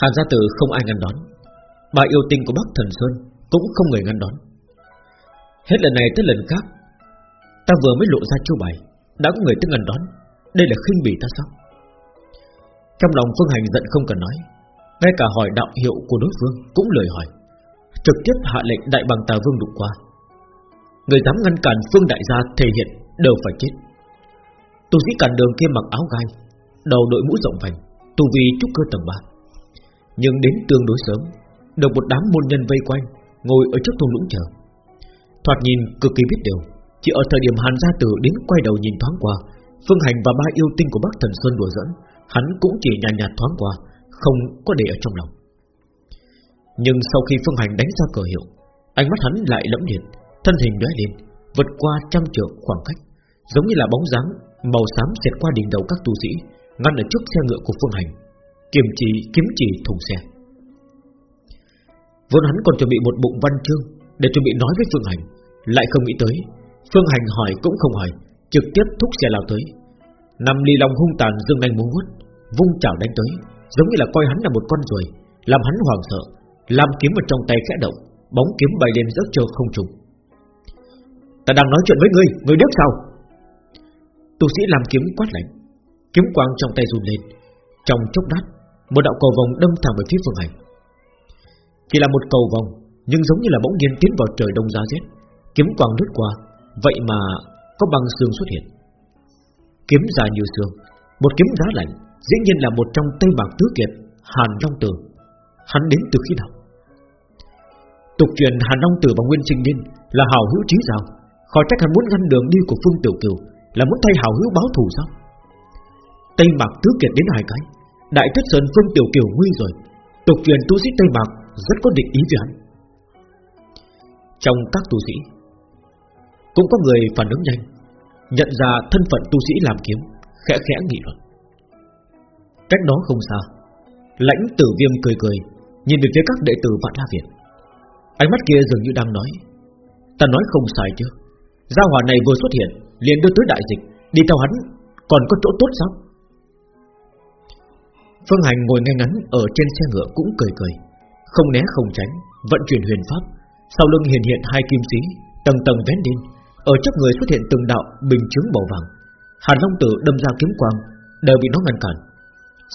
Hàn gia tử không ai ngăn đón. Bà yêu tinh của Bắc Thần Sơn Cũng không người ngăn đón. Hết lần này tới lần khác, Ta vừa mới lộ ra chiêu bài, Đã có người tới ngăn đón. Đây là khinh bỉ ta sao? Trong lòng Phương Hành giận không cần nói, Ngay cả hỏi đạo hiệu của đối phương Cũng lời hỏi. Trực tiếp hạ lệnh đại bằng tà vương đụng qua. Người dám ngăn cản Phương đại gia thể hiện Đều phải chết. Tu sĩ cản đường kia mặc áo gai, Đầu đội mũ rộng vành, Tu vi trúc cơ tầng 3 nhưng đến tương đối sớm Được một đám môn nhân vây quanh Ngồi ở trước thung lũng chờ. Thoạt nhìn cực kỳ biết điều Chỉ ở thời điểm Hàn Gia Tử đến quay đầu nhìn thoáng qua Phương Hành và ba yêu tinh của Bắc Thần Sơn đùa dẫn Hắn cũng chỉ nhàn nhạt, thoáng qua Không có để ở trong lòng. Nhưng sau khi Phương Hành đánh ra cờ hiệu Ánh mắt hắn lại lẫm liệt Thân hình lóe lên Vượt qua trăm trượng khoảng cách Giống như là bóng dáng Màu xám xẹt qua đỉnh đầu các tu sĩ Ngăn ở trước xe ngựa của Phương Hành. Kiềm trì kiếm chỉ thùng xe. Vốn hắn còn chuẩn bị một bụng văn chương Để chuẩn bị nói với Phương Hành, Lại không nghĩ tới. Phương Hành hỏi cũng không hỏi, Trực tiếp thúc xe lao tới. Nằm lì lòng hung tàn dương nhanh muốn hút Vung chảo đánh tới, Giống như là coi hắn là một con ruồi, Làm hắn hoảng sợ, Làm kiếm ở trong tay khẽ động, Bóng kiếm bay lên rất trơ không trùng Ta đang nói chuyện với ngươi Ngươi đứt sao? Tu sĩ làm kiếm quát lạnh, Kiếm quang trong tay run lên, Trong chốc lát một đạo cầu vòng đâm thẳng về phía phương hành. Chỉ là một cầu vòng, Nhưng giống như là bỗng nhiên tiến vào trời đông giá rét. Kiếm quang lướt qua, Vậy mà có băng xương xuất hiện. Kiếm dài như xương, Một kiếm giá lạnh, Dĩ nhiên là một trong tây bạc tứ kiệt, Hàn Long Tử. Hắn đến từ khi nào? Tục truyền Hàn Long Tử và Nguyên Sinh Niên Là hào hữu trí giao. Khỏi trách hắn muốn ngăn đường đi của Phương Tiểu Kiều, Là muốn thay hào hữu báo thù sao? Tây Mạc Tứ Kiệt đến hai cái Đại Tuyết Sơn Phương Tiểu Kiều nguy rồi. Tục truyền tu sĩ Tây Mạc Rất có định ý với hắn. Trong các tu sĩ, Cũng có người phản ứng nhanh, Nhận ra thân phận tu sĩ làm kiếm, Khẽ khẽ nghị luận. Cách đó không xa, Lãnh tử viêm cười cười, Nhìn về phía các đệ tử Vạn La Việt Ánh mắt kia dường như đang nói, Ta nói không sai chứ. Gia hỏa này vừa xuất hiện, liền đưa tới đại dịch, Đi theo hắn, còn có chỗ tốt sao? Phương Hành ngồi ngay ngắn Ở trên xe ngựa cũng cười cười. Không né không tránh, Vận chuyển huyền pháp. Sau lưng hiện hiện hai kim sĩ, Tầng tầng vén lên. Ở trước người xuất hiện từng đạo bình chứng màu vàng. Hàn Long Tử đâm ra kiếm quang, Đều bị nó ngăn cản.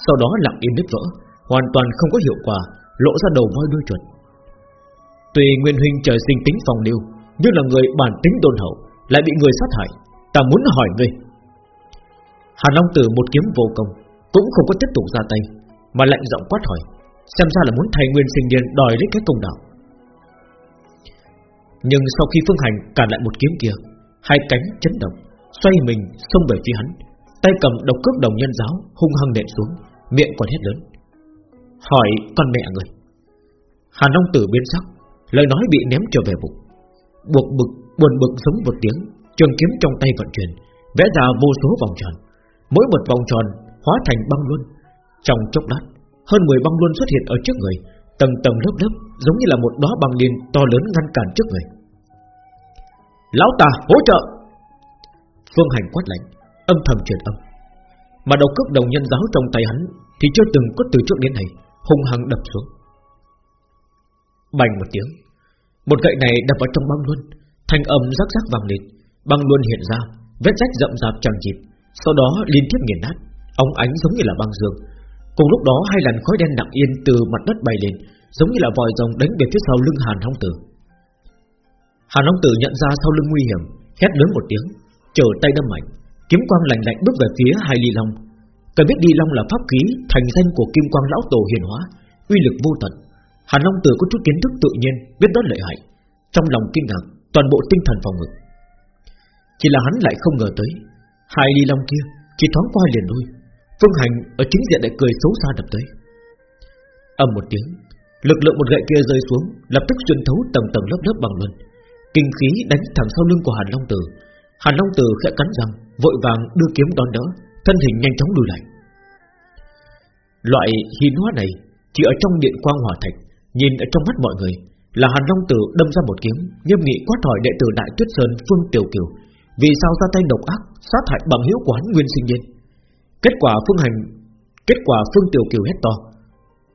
Sau đó lặng im nứt vỡ, Hoàn toàn không có hiệu quả, Lộ ra đầu voi đuôi chuột. Tùy Nguyên Huynh trời sinh tính phòng lưu, nhưng là người bản tính đôn hậu, Lại bị người sát hại. Ta muốn hỏi ngươi. Hàn Long Tử một kiếm vô công cũng không có tiếp tục ra tay Mà lạnh giọng quát hỏi Xem ra là muốn thay nguyên sinh điên đòi lấy cái công đạo. Nhưng sau khi Phương Hành cản lại một kiếm kia Hai cánh chấn động Xoay mình xông về phía hắn Tay cầm độc cước đồng nhân giáo Hung hăng nện xuống Miệng còn hét lớn. Hỏi con mẹ người. Hàn Long Tử biến sắc Lời nói bị ném trở về bụng. Buộc bực buồn bực giống một tiếng, trường kiếm trong tay vận chuyển, vẽ ra vô số vòng tròn, mỗi một vòng tròn hóa thành băng luân. Trong chốc lát, hơn 10 băng luân xuất hiện ở trước người, tầng tầng lớp lớp, giống như là một đóa băng liên to lớn ngăn cản trước người. Lão tà hỗ trợ! Phương Hành quát lạnh, âm thầm truyền âm. Mà đầu cước đồng nhân giáo trong tay hắn thì chưa từng có từ trước đến nay hung hăng đập xuống. Bành một tiếng, một gậy này đập vào trong băng luân Thanh âm rắc rắc vang lên Băng luân hiện ra Vết rách rậm rạp chẳng chịt Sau đó liên tiếp nghiền nát ông ánh giống như là băng dương. Cùng lúc đó, hai làn khói đen nặng yên từ mặt đất bay lên, Giống như là vòi rồng đánh về phía sau lưng Hàn Long Tử. Hàn Long Tử nhận ra sau lưng nguy hiểm, Hét lớn một tiếng Trở tay đâm mạnh. Kiếm quang lạnh lạnh bước về phía hai ly long. Cần biết đi long là pháp khí, Thành danh của kim quang lão tổ hiền hóa, Uy lực vô tận. Hàn Long Tử có chút kiến thức tự nhiên, Biết đó lợi hại. Trong lòng kinh ngạc, Toàn bộ tinh thần phòng ngực. Chỉ là hắn lại không ngờ tới, Hai ly long kia Chỉ thoáng qua liền đuôi Phương Hành ở chính diện lại cười xấu xa đập tới. Âm một tiếng, Lực lượng một gậy kia rơi xuống, Lập tức xuyên thấu tầng tầng lớp lớp bằng luân. Kinh khí đánh thẳng sau lưng của Hàn Long Tử. Hàn Long Tử khẽ cắn răng, Vội vàng đưa kiếm đón đỡ, Thân hình nhanh chóng lùi lại. Loại hiến hóa này Chỉ ở trong điện quang hỏa thạch, Nhìn ở trong mắt mọi người, Là Hàn Long Tử đâm ra một kiếm, Nghiêm nghị quát hỏi đệ tử Đại Tuyết Sơn Phương Tiểu Kiều, Vì sao ra tay độc ác, Sát hại bằng hiếu quán Nguyên Sinh Nhiên Kết quả Phương Hành, Kết quả Phương Tiểu Kiều hét to.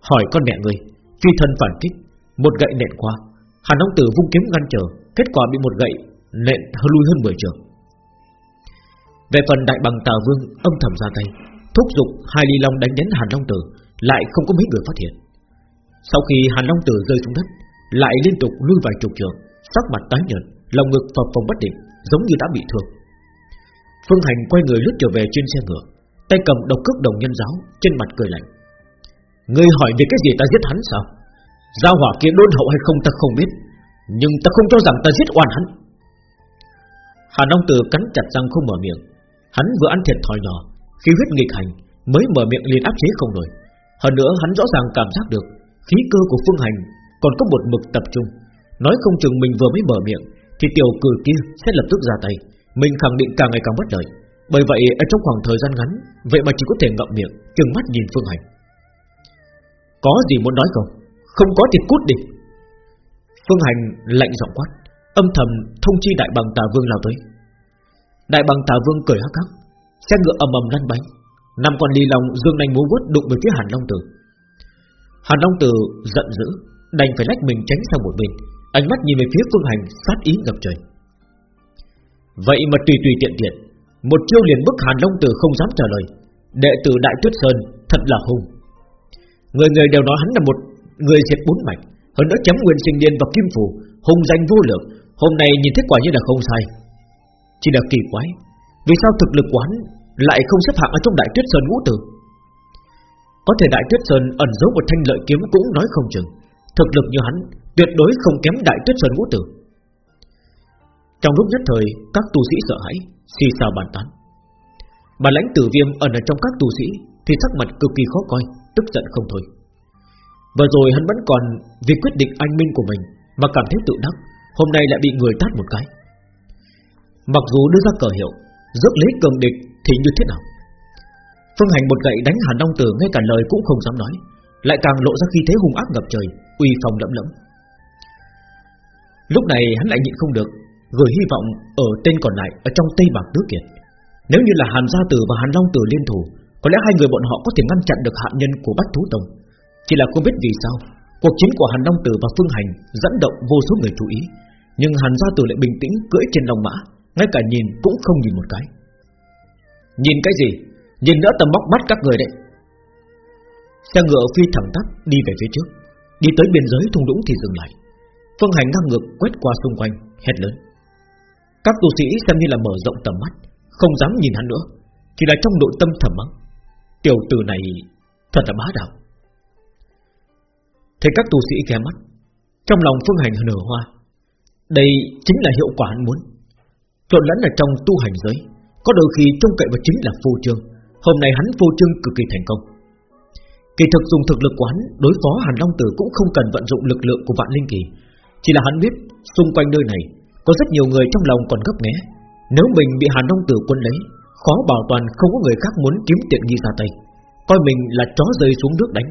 Hỏi con mẹ người Phi thân phản kích, Một gậy nện qua. Hàn Long Tử vung kiếm ngăn trở, Kết quả bị một gậy nện lui hơn 10 trường. Về phần đại bằng tà vương, âm thầm ra tay, Thúc giục hai ly long đánh đến Hàn Long Tử, Lại không có mấy người phát hiện. Sau khi Hàn Long Tử rơi xuống đất, Lại liên tục lui vài chục trường, Sắc mặt tái nhợt, Lòng ngực phập phồng bất định, Giống như đã bị thương. Phương Hành quay người lướt trở về trên xe ngựa. Tay cầm độc cước đồng nhân giáo, Trên mặt cười lạnh. Ngươi hỏi về cái gì ta giết hắn sao? Giao hỏa kia đôn hậu hay không ta không biết, Nhưng ta không cho rằng ta giết oan hắn. Hà Long Tử cắn chặt răng không mở miệng. Hắn vừa ăn thiệt thòi nhỏ, Khi huyết nghịch hành, mới mở miệng liền áp chế không nổi. Hơn nữa hắn rõ ràng cảm giác được, Khí cơ của phương hành còn có một mực tập trung. Nói không chừng mình vừa mới mở miệng, Thì tiểu cử kia sẽ lập tức ra tay. Mình khẳng định càng ngày càng bất lợi. Bởi vậy, ở trong khoảng thời gian ngắn, Vậy mà chỉ có thể ngậm miệng Chừng mắt nhìn phương hành. Có gì muốn nói không? Không có thì cút đi. Phương hành lạnh giọng quát, Âm thầm thông chi đại bằng tà vương lao tới. Đại bằng tà vương cười hắc hắc, Xe ngựa ầm ầm lăn bánh. Năm con ly lòng dương nanh múa vuốt đụng về phía Hàn Long Tử. Hàn Long Tử giận dữ, Đành phải lách mình tránh sang một bên, Ánh mắt nhìn về phía Phương Hành sát ý ngập trời. Vậy mà tùy tùy tiện tiện một chiêu liền bức Hàn Long Tử không dám trả lời. Đệ tử Đại Tuyết Sơn Thật là hung Người người đều nói hắn là một người diệt bốn mạch, Hơn nữa chấm nguyên sinh niên và kim phủ Hùng danh vô lượng, Hôm nay nhìn kết quả như là không sai. Chỉ là kỳ quái, Vì sao thực lực của hắn lại không xếp hạng ở trong Đại Tuyết Sơn ngũ tử? Có thể Đại Tuyết Sơn ẩn giấu một thanh lợi kiếm cũng nói không chừng, Thực lực như hắn Tuyệt đối không kém Đại Tuyết Sơn ngũ tử. Trong lúc nhất thời, Các tu sĩ sợ hãi Xì xào bàn tán. Bà lãnh tử viêm ẩn ở trong các tu sĩ Thì sắc mặt cực kỳ khó coi, Tức giận không thôi. Vừa rồi hắn vẫn còn vì quyết định anh minh của mình Mà cảm thấy tự đắc, Hôm nay lại bị người tát một cái. Mặc dù đưa ra cờ hiệu, Rước lấy cường địch thì như thế nào? Phương Hành một gậy đánh Hàn Long Tử Ngay cả lời cũng không dám nói, Lại càng lộ ra khi thế hung ác ngập trời, Uy phong lẫm lẫm. Lúc này hắn lại nhịn không được Gửi hy vọng ở tên còn lại Ở trong Tây Bạc Tứ Kiệt. Nếu như là Hàn Gia Tử và Hàn Long Tử liên thủ, Có lẽ hai người bọn họ có thể ngăn chặn được hạ nhân của Bách Thú Tông. Chỉ là không biết vì sao, Cuộc chiến của Hàn Long Tử và Phương Hành Dẫn động vô số người chú ý, Nhưng Hàn Gia Tử lại bình tĩnh cưỡi trên lòng mã, Ngay cả nhìn cũng không nhìn một cái. Nhìn cái gì? Nhìn nữa tầm móc mắt các người đấy. Xe ngựa phi thẳng tắp đi về phía trước, Đi tới biên giới thung lũng thì dừng lại. Phương hành ngang ngược quét qua xung quanh, Hét lớn. Các tu sĩ xem như là mở rộng tầm mắt Không dám nhìn hắn nữa. Chỉ là trong nội tâm thầm mắng. Tiểu tử này thật là bá đạo. Thấy các tu sĩ ghé mắt Trong lòng phương hành nở hoa. Đây chính là hiệu quả hắn muốn. Trộn lẫn ở trong tu hành giới Có đôi khi trông cậy vào chính là phô trương. Hôm nay hắn phô trương cực kỳ thành công. Kỳ thực dùng thực lực của hắn đối phó Hàn Long Tử cũng không cần vận dụng lực lượng của Vạn Linh Kỳ, chỉ là hắn biết xung quanh nơi này có rất nhiều người trong lòng còn gấp nghé. Nếu mình bị Hàn Long Tử quân lấy, khó bảo toàn không có người khác muốn kiếm tiện nghi ra tay, coi mình là chó rơi xuống nước đánh.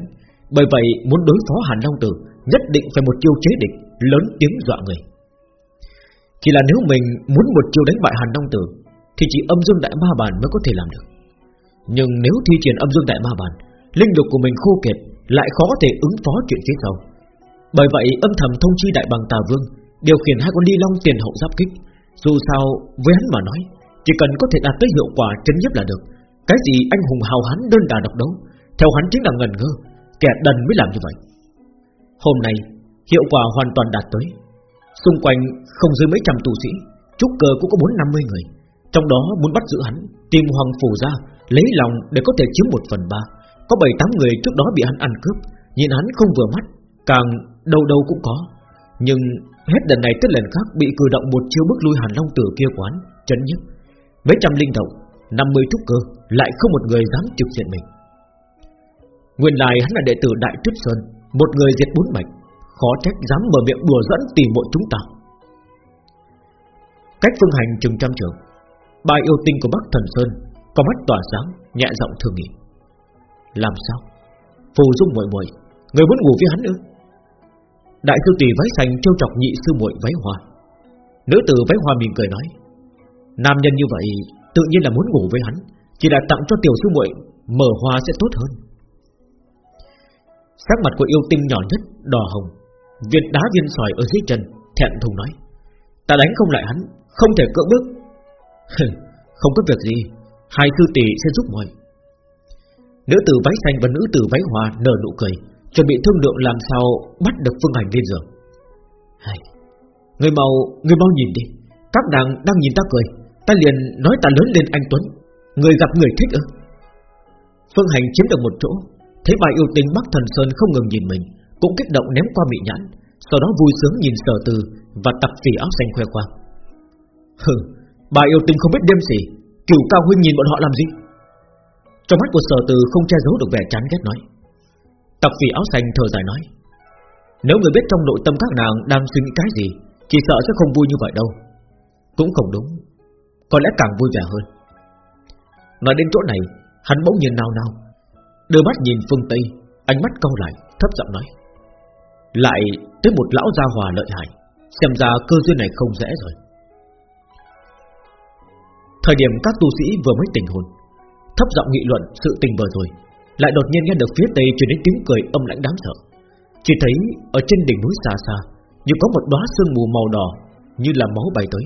Bởi vậy muốn đối phó Hàn Long Tử nhất định phải một chiêu chế địch lớn tiếng dọa người. Chỉ là nếu mình muốn một chiêu đánh bại Hàn Long Tử thì chỉ âm dương đại ma bản mới có thể làm được. Nhưng nếu thi triển âm dương đại ma bản linh lực của mình khô kiệt, lại khó có thể ứng phó chuyện phía sau. Bởi vậy âm thầm thông chi đại bằng tà vương điều khiển hai con đi long tiền hậu giáp kích. Dù sao với hắn mà nói, chỉ cần có thể đạt tới hiệu quả chấn nhiếp là được. Cái gì anh hùng hào hán đơn đà độc đấu, theo hắn chính là ngần ngơ, kẻ đần mới làm như vậy. Hôm nay hiệu quả hoàn toàn đạt tới. Xung quanh không dưới mấy trăm tù sĩ, trúc cơ cũng có bốn năm mươi người. Trong đó muốn bắt giữ hắn, tìm hoàng phủ ra, lấy lòng để có thể chiếm một phần ba có bảy tám người trước đó bị hắn ăn cướp Nhìn hắn không vừa mắt Càng đâu đâu cũng có Nhưng hết lần này tới lần khác Bị cử động một chiêu bước lui hàn long tử kia quán, Chấn nhất Mấy trăm linh động 50 trúc cơ, Lại không một người dám trực diện mình. Nguyên lại hắn là đệ tử Đại Tuyết Sơn, Một người diệt bốn mạch, Khó trách dám mở miệng đùa dẫn tìm mộ chúng ta. Cách phương hành chừng trăm trường, Ba yêu tinh của Bắc Thần Sơn Có mắt tỏa sáng, Nhẹ giọng thường nghị làm sao? Phù dung muội muội, Người muốn ngủ với hắn nữa Đại sư tỷ váy xanh trêu chọc nhị sư muội váy hoa. Nữ tử váy hoa mỉm cười nói, Nam nhân như vậy, Tự nhiên là muốn ngủ với hắn, Chỉ là tặng cho tiểu sư muội, Mở hoa sẽ tốt hơn. Sắc mặt của yêu tinh nhỏ nhất Đỏ hồng Viên đá viên sỏi ở dưới chân, Thẹn thùng nói, Ta đánh không lại hắn, Không thể cưỡng bức. Không có việc gì, Hai thư tỷ sẽ giúp mọi. Nữ tử váy xanh và nữ tử váy hoa nở nụ cười Chuẩn bị thương lượng làm sao Bắt được Phương Hành lên giường. Hay. Người mau Người mau nhìn đi. Các nàng đang nhìn ta cười. Ta liền nói ta lớn lên anh Tuấn. Người gặp người thích ư? Phương Hành chiếm được một chỗ. Thấy bà yêu tình Bắc Thần Sơn không ngừng nhìn mình Cũng kích động ném qua bị nhãn Sau đó vui sướng nhìn sở từ Và tập phỉ áo xanh khoe khoang. Hừ, bà yêu tình không biết đêm gì Cửu cao huynh nhìn bọn họ làm gì? Trong mắt của sở từ không che giấu được vẻ chán ghét nói. Tập phỉ áo xanh thở dài nói, Nếu người biết trong nội tâm các nàng đang suy nghĩ cái gì, Chỉ sợ sẽ không vui như vậy đâu. Cũng không đúng, Có lẽ càng vui vẻ hơn. Nói đến chỗ này, Hắn bỗng nhiên nào nào Đưa mắt nhìn phương Tây, Ánh mắt cau lại, thấp giọng nói, Lại tới một lão gia hòa lợi hại, Xem ra cơ duyên này không dễ rồi. Thời điểm các tu sĩ vừa mới tỉnh hồn, Thấp giọng nghị luận sự tình vừa rồi lại đột nhiên nghe được phía tây truyền đến tiếng cười âm lãnh đáng sợ. Chỉ thấy ở trên đỉnh núi xa xa Như có một đóa sương mù màu đỏ Như là máu bay tới.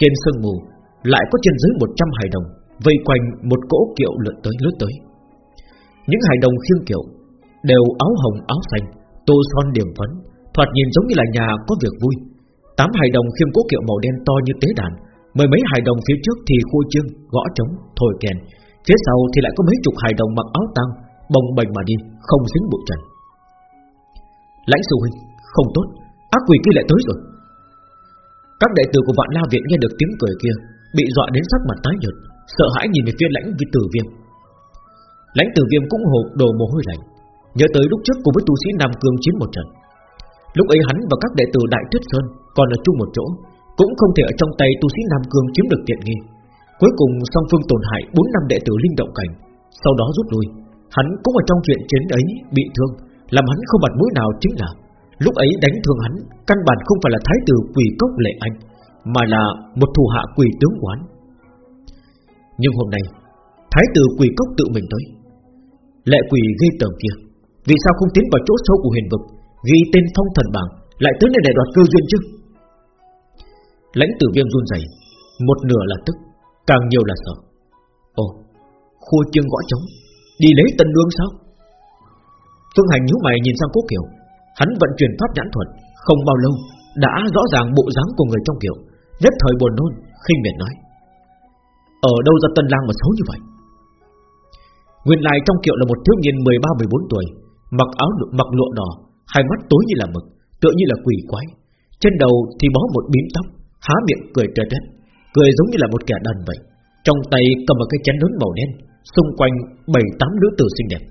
Trên sương mù lại có trên dưới 100 hài đồng Vây quanh một cỗ kiệu lượn tới lướt tới. Những hài đồng khiêng kiệu Đều áo hồng áo xanh Tô son điểm phấn Thoạt nhìn giống như là nhà có việc vui. Tám hài đồng khiêng cỗ kiệu màu đen to như tế đàn Mười mấy hài đồng phía trước thì khu chương Gõ trống, thổi kèn. Phía sau thì lại có mấy chục hài đồng mặc áo tăng Bồng bềnh mà đi, không dính bụi trần. Lãnh sư huynh Không tốt, ác quỷ kia lại tới rồi. Các đệ tử của vạn la viện nghe được tiếng cười kia Bị dọa đến sắc mặt tái nhợt Sợ hãi nhìn về phía lãnh vi tử viêm. Lãnh tử viêm cũng hộp đồ mồ hôi lạnh Nhớ tới lúc trước cùng với tu sĩ Nam Cương chiến một trận. Lúc ấy hắn và các đệ tử Đại Tuyết Sơn Còn ở chung một chỗ Cũng không thể ở trong tay tu sĩ Nam Cương chiếm được tiện nghi. Cuối cùng song phương tổn hại 4 năm đệ tử linh động cảnh. Sau đó rút lui. Hắn cũng ở trong chuyện chiến ấy bị thương. Làm hắn không mặt mũi nào chính là, Lúc ấy đánh thương hắn, Căn bản không phải là thái tử quỷ cốc lệ anh, Mà là một thủ hạ quỷ tướng quán. Nhưng hôm nay, Thái tử quỷ cốc tự mình tới. Lệ quỷ gây tởm kia, Vì sao không tiến vào chỗ sâu của huyền vực, Ghi tên phong thần bảng, Lại tới nơi để đoạt cơ duyên chứ? Lãnh tử viêm run rẩy, Một nửa là tức. Càng nhiều là sợ. Ồ, Khua chân gõ trống. Đi lấy tân lương sao? Phương Hành nhíu mày nhìn sang cố Kiều. Hắn vận chuyển pháp nhãn thuật, Không bao lâu, Đã rõ ràng bộ dáng của người trong Kiều. Nhất thời buồn nôn, khinh miệt nói. Ở đâu ra tân lang mà xấu như vậy? Nguyên lại trong kiệu là một thiếu niên 13-14 tuổi, Mặc áo mặc lụa đỏ, Hai mắt tối như là mực, Tựa như là quỷ quái. Trên đầu thì bó một bím tóc, Há miệng cười trời trét Cười giống như là một kẻ đàn vậy. Trong tay cầm một cái chén lớn màu đen, Xung quanh bảy tám nữ tử xinh đẹp.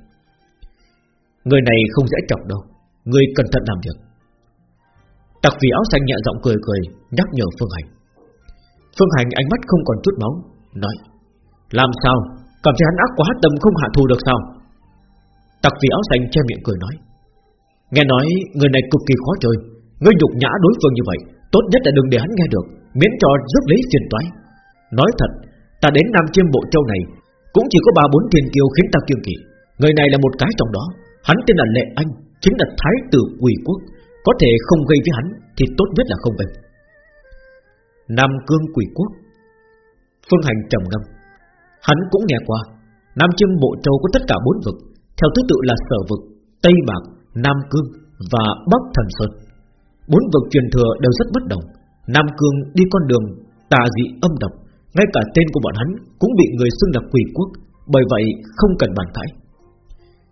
Người này không dễ chọc đâu, Người cẩn thận làm việc. Tặc vì áo xanh nhẹ giọng cười cười, Nhắc nhở Phương Hành. Phương Hành ánh mắt không còn chút máu Nói, Làm sao? Cảm thấy hắn ác quá tâm không hạ thù được sao? Tặc vì áo xanh che miệng cười nói, Nghe nói người này cực kỳ khó chơi, Ngươi nhục nhã đối phương như vậy, Tốt nhất là đừng để hắn nghe được. Miễn cho rước lấy phiền toái. Nói thật Ta đến Nam Chiêm Bộ Châu này Cũng chỉ có ba bốn tiền kiều khiến ta kiêng kỵ. Người này là một cái trong đó. Hắn tên là Lệ Anh Chính là Thái tử Quỳ Quốc. Có thể không gây với hắn Thì tốt nhất là không gây. Nam Cương Quỳ Quốc. Phương Hành trầm ngâm. Hắn cũng nghe qua Nam Chiêm Bộ Châu có tất cả bốn vực. Theo thứ tự là Sở Vực, Tây Mạc, Nam Cương và Bắc Thần Sơn. Bốn vực truyền thừa đều rất bất đồng. Nam Cương đi con đường tà dị âm độc Ngay cả tên của bọn hắn Cũng bị người xưng là quỷ quốc Bởi vậy không cần bàn cãi.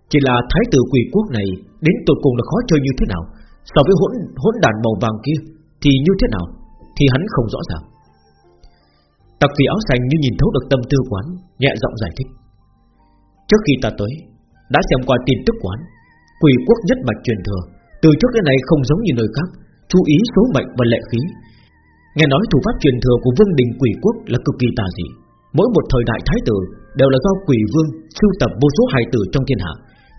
Chỉ là thái tử quỷ quốc này Đến tột cùng là khó chơi như thế nào So với hỗn, hỗn đàn màu vàng kia Thì như thế nào Thì hắn không rõ ràng. Tặc vì áo xanh như nhìn thấu được tâm tư quán Nhẹ giọng giải thích. Trước khi ta tới Đã xem qua tin tức quán Quỷ quốc nhất mạch truyền thừa Từ trước đến nay không giống như nơi khác Chú ý số mệnh và lệ khí Nghe nói thủ pháp truyền thừa của vương đình quỷ quốc Là cực kỳ tà dị. Mỗi một thời đại thái tử Đều là do quỷ vương sưu tập vô số hài tử trong thiên hạ,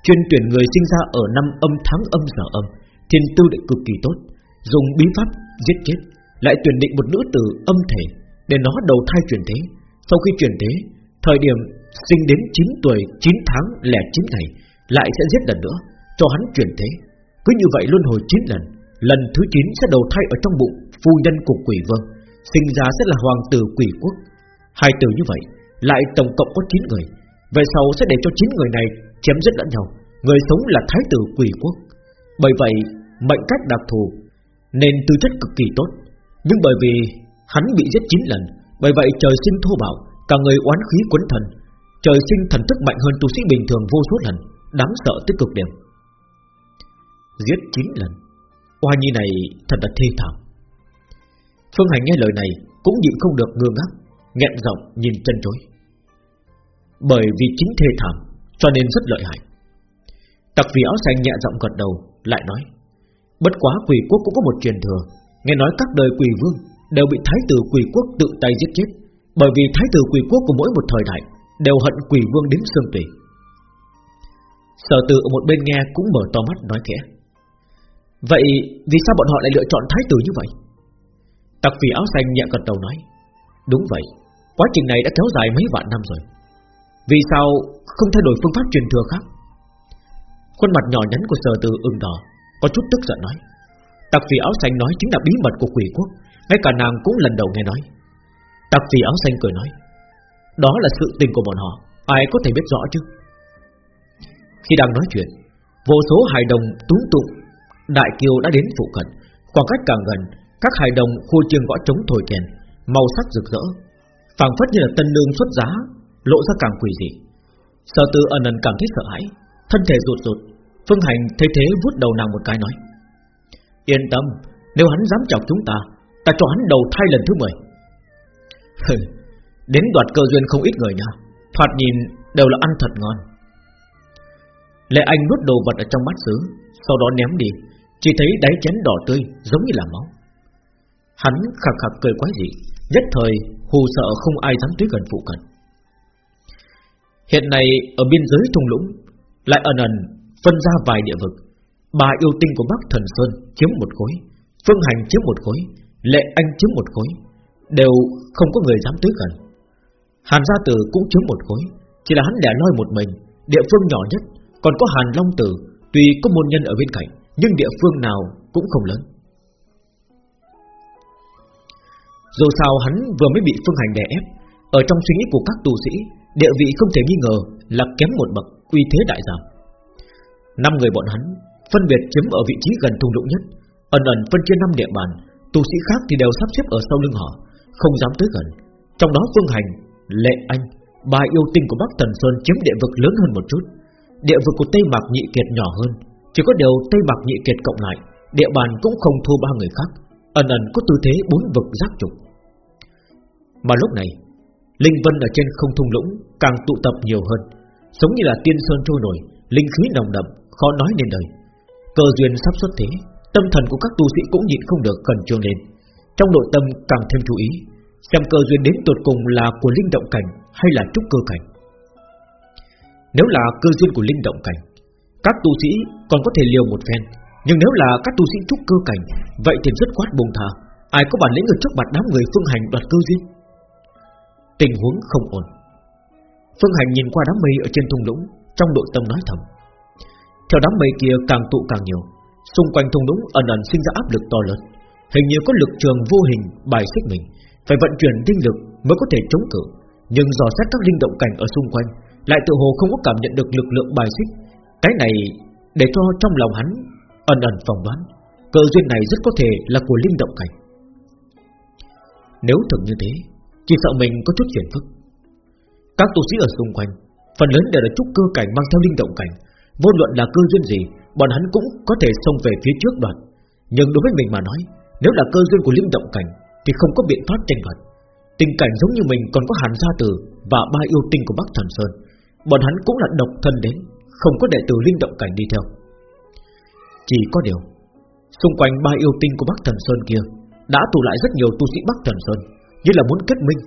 Chuyên tuyển người sinh ra ở năm âm tháng âm giờ âm, Thiên tư định cực kỳ tốt, Dùng bí pháp giết chết, Lại tuyển định một nữ tử âm thể Để nó đầu thai truyền thế. Sau khi truyền thế, Thời điểm sinh đến 9 tuổi 9 tháng lẻ 9 ngày Lại sẽ giết lần nữa, Cho hắn chuyển thế. Cứ như vậy luân hồi 9 lần Lần thứ 9 sẽ đầu thai ở trong bụng Phu nhân của quỷ vương, Sinh ra sẽ là hoàng tử quỷ quốc. Hai từ như vậy, Lại tổng cộng có 9 người. Về sau sẽ để cho 9 người này chém giết lẫn nhau. Người sống là thái tử quỷ quốc. Bởi vậy, mệnh cách đặc thù, Nên tư chất cực kỳ tốt. Nhưng bởi vì hắn bị giết 9 lần, Bởi vậy trời sinh thô bạo, Cả người oán khí quấn thần. Trời sinh thần thức mạnh hơn tu sĩ bình thường vô số lần, Đáng sợ tới cực điểm. Giết 9 lần. Hoa nhi này thật là thê thảm. Phương Hành nghe lời này Cũng nhịn không được ngơ ngác, nghẹn giọng nhìn chân chối. Bởi vì chính thê thảm, Cho nên rất lợi hại. Tặc vì áo xanh nhẹ giọng gật đầu, Lại nói, Bất quá quỷ quốc cũng có một truyền thừa, Nghe nói các đời quỷ vương Đều bị thái tử quỷ quốc tự tay giết chết, Bởi vì thái tử quỷ quốc của mỗi một thời đại Đều hận quỷ vương đến xương tủy. Sở tử ở một bên nghe cũng mở to mắt, nói khẽ, Vậy vì sao bọn họ lại lựa chọn thái tử như vậy? Tặc phỉ áo xanh nhẹ gật đầu nói, Đúng vậy, Quá trình này đã kéo dài mấy vạn năm rồi. Vì sao không thay đổi phương pháp truyền thừa khác? Khuôn mặt nhỏ nhắn của sở từ ưng đỏ, Có chút tức giận nói, Tặc phỉ áo xanh nói chính là bí mật của quỷ quốc. Ngay cả nàng cũng lần đầu nghe nói. Tặc phỉ áo xanh cười nói, Đó là sự tình của bọn họ, Ai có thể biết rõ chứ? Khi đang nói chuyện, Vô số hài đồng túng tụng, Đại kiều đã đến phụ cận, Khoảng cách càng gần các hài đồng khu trường gõ trống thổi kèn, Màu sắc rực rỡ. Phảng phất như là tân lương xuất giá, Lộ ra càng quỷ dị. Sở tư ẩn ẩn cảm thấy sợ hãi, Thân thể rụt rụt. Phương Hành thấy thế vuốt đầu nàng một cái nói, Yên tâm, Nếu hắn dám chọc chúng ta Ta cho hắn đầu thai lần thứ 10 Đến đoạt cơ duyên không ít người nha, Thoạt nhìn đều là ăn thật ngon. Lệ Anh nuốt đồ vật ở trong bát xứ, Sau đó ném đi, Chỉ thấy đáy chén đỏ tươi giống như là máu. Hắn khạc khạc cười quái dị. Nhất thời, hù sợ không ai dám tới gần phụ cận. Hiện nay, ở biên giới thung lũng, Lại ẩn ẩn phân ra vài địa vực. Bà yêu tinh của Bắc Thần Sơn chiếm một khối, Phương Hành chiếm một khối, Lệ Anh chiếm một khối, Đều không có người dám tới gần. Hàn Gia Tử cũng chiếm một khối, Chỉ là hắn lẻ loi một mình, Địa phương nhỏ nhất, Còn có Hàn Long Tử, Tuy có môn nhân ở bên cạnh, Nhưng địa phương nào cũng không lớn. Dù sao hắn vừa mới bị phương hành đè ép Ở trong suy nghĩ của các tù sĩ Địa vị không thể nghi ngờ là kém một bậc Uy thế đại giảm. Năm người bọn hắn phân biệt chiếm ở vị trí gần thung lũng nhất Ẩn ẩn phân chia năm địa bàn tù sĩ khác thì đều sắp xếp ở sau lưng họ Không dám tới gần. Trong đó phương hành, lệ anh Ba yêu tinh của Bắc Thần Sơn chiếm địa vực lớn hơn một chút. Địa vực của Tây Mạc Nhị Kiệt nhỏ hơn Chỉ có điều Tây Mạc Nhị Kiệt cộng lại Địa bàn cũng không thua ba người khác Ẩn ẩn có tư thế bốn vực giác trục. Mà lúc này, Linh Vân ở trên không thung lũng Càng tụ tập nhiều hơn, Giống như là tiên sơn trôi nổi, Linh khí nồng đậm, khó nói nên đời Cơ duyên sắp xuất thế, Tâm thần của các tu sĩ cũng nhịn không được cần trường lên. Trong nội tâm càng thêm chú ý, Xem cơ duyên đến tột cùng là của linh động cảnh Hay là trúc cơ cảnh. Nếu là cơ duyên của linh động cảnh, Các tu sĩ còn có thể liều một phen, Nhưng nếu là các tu sĩ trúc cơ cảnh, Vậy thì rất quát buồn thả Ai có bản lĩnh ở trước mặt đám người phương hành đoạt cơ duyên? Tình huống không ổn. Phương hành nhìn qua đám mây ở trên thung lũng, Trong nội tâm nói thầm. Theo đám mây kia càng tụ càng nhiều, Xung quanh thung lũng ẩn ẩn sinh ra áp lực to lớn. Hình như có lực trường vô hình bài xích mình, Phải vận chuyển linh lực mới có thể chống cự. Nhưng dò xét các linh động cảnh ở xung quanh, Lại tự hồ không có cảm nhận được lực lượng bài xích. Cái này để cho trong lòng hắn Ẩn ẩn phỏng đoán, Cơ duyên này rất có thể là của linh động cảnh. Nếu thực như thế chỉ sợ mình có chút phiền phức. Các tu sĩ ở xung quanh, Phần lớn đều là trúc cơ cảnh mang theo linh động cảnh. Vô luận là cơ duyên gì, Bọn hắn cũng có thể xông về phía trước đoạt. Nhưng đối với mình mà nói, Nếu là cơ duyên của linh động cảnh, Thì không có biện pháp tranh đoạt. Tình cảnh giống như mình còn có hàn gia tử Và ba yêu tinh của Bắc Thần Sơn. Bọn hắn cũng là độc thân đến, Không có đệ tử linh động cảnh đi theo. Chỉ có điều, Xung quanh ba yêu tinh của Bắc Thần Sơn kia Đã tụ lại rất nhiều tu sĩ Bắc Thần Sơn. Như là muốn kết minh.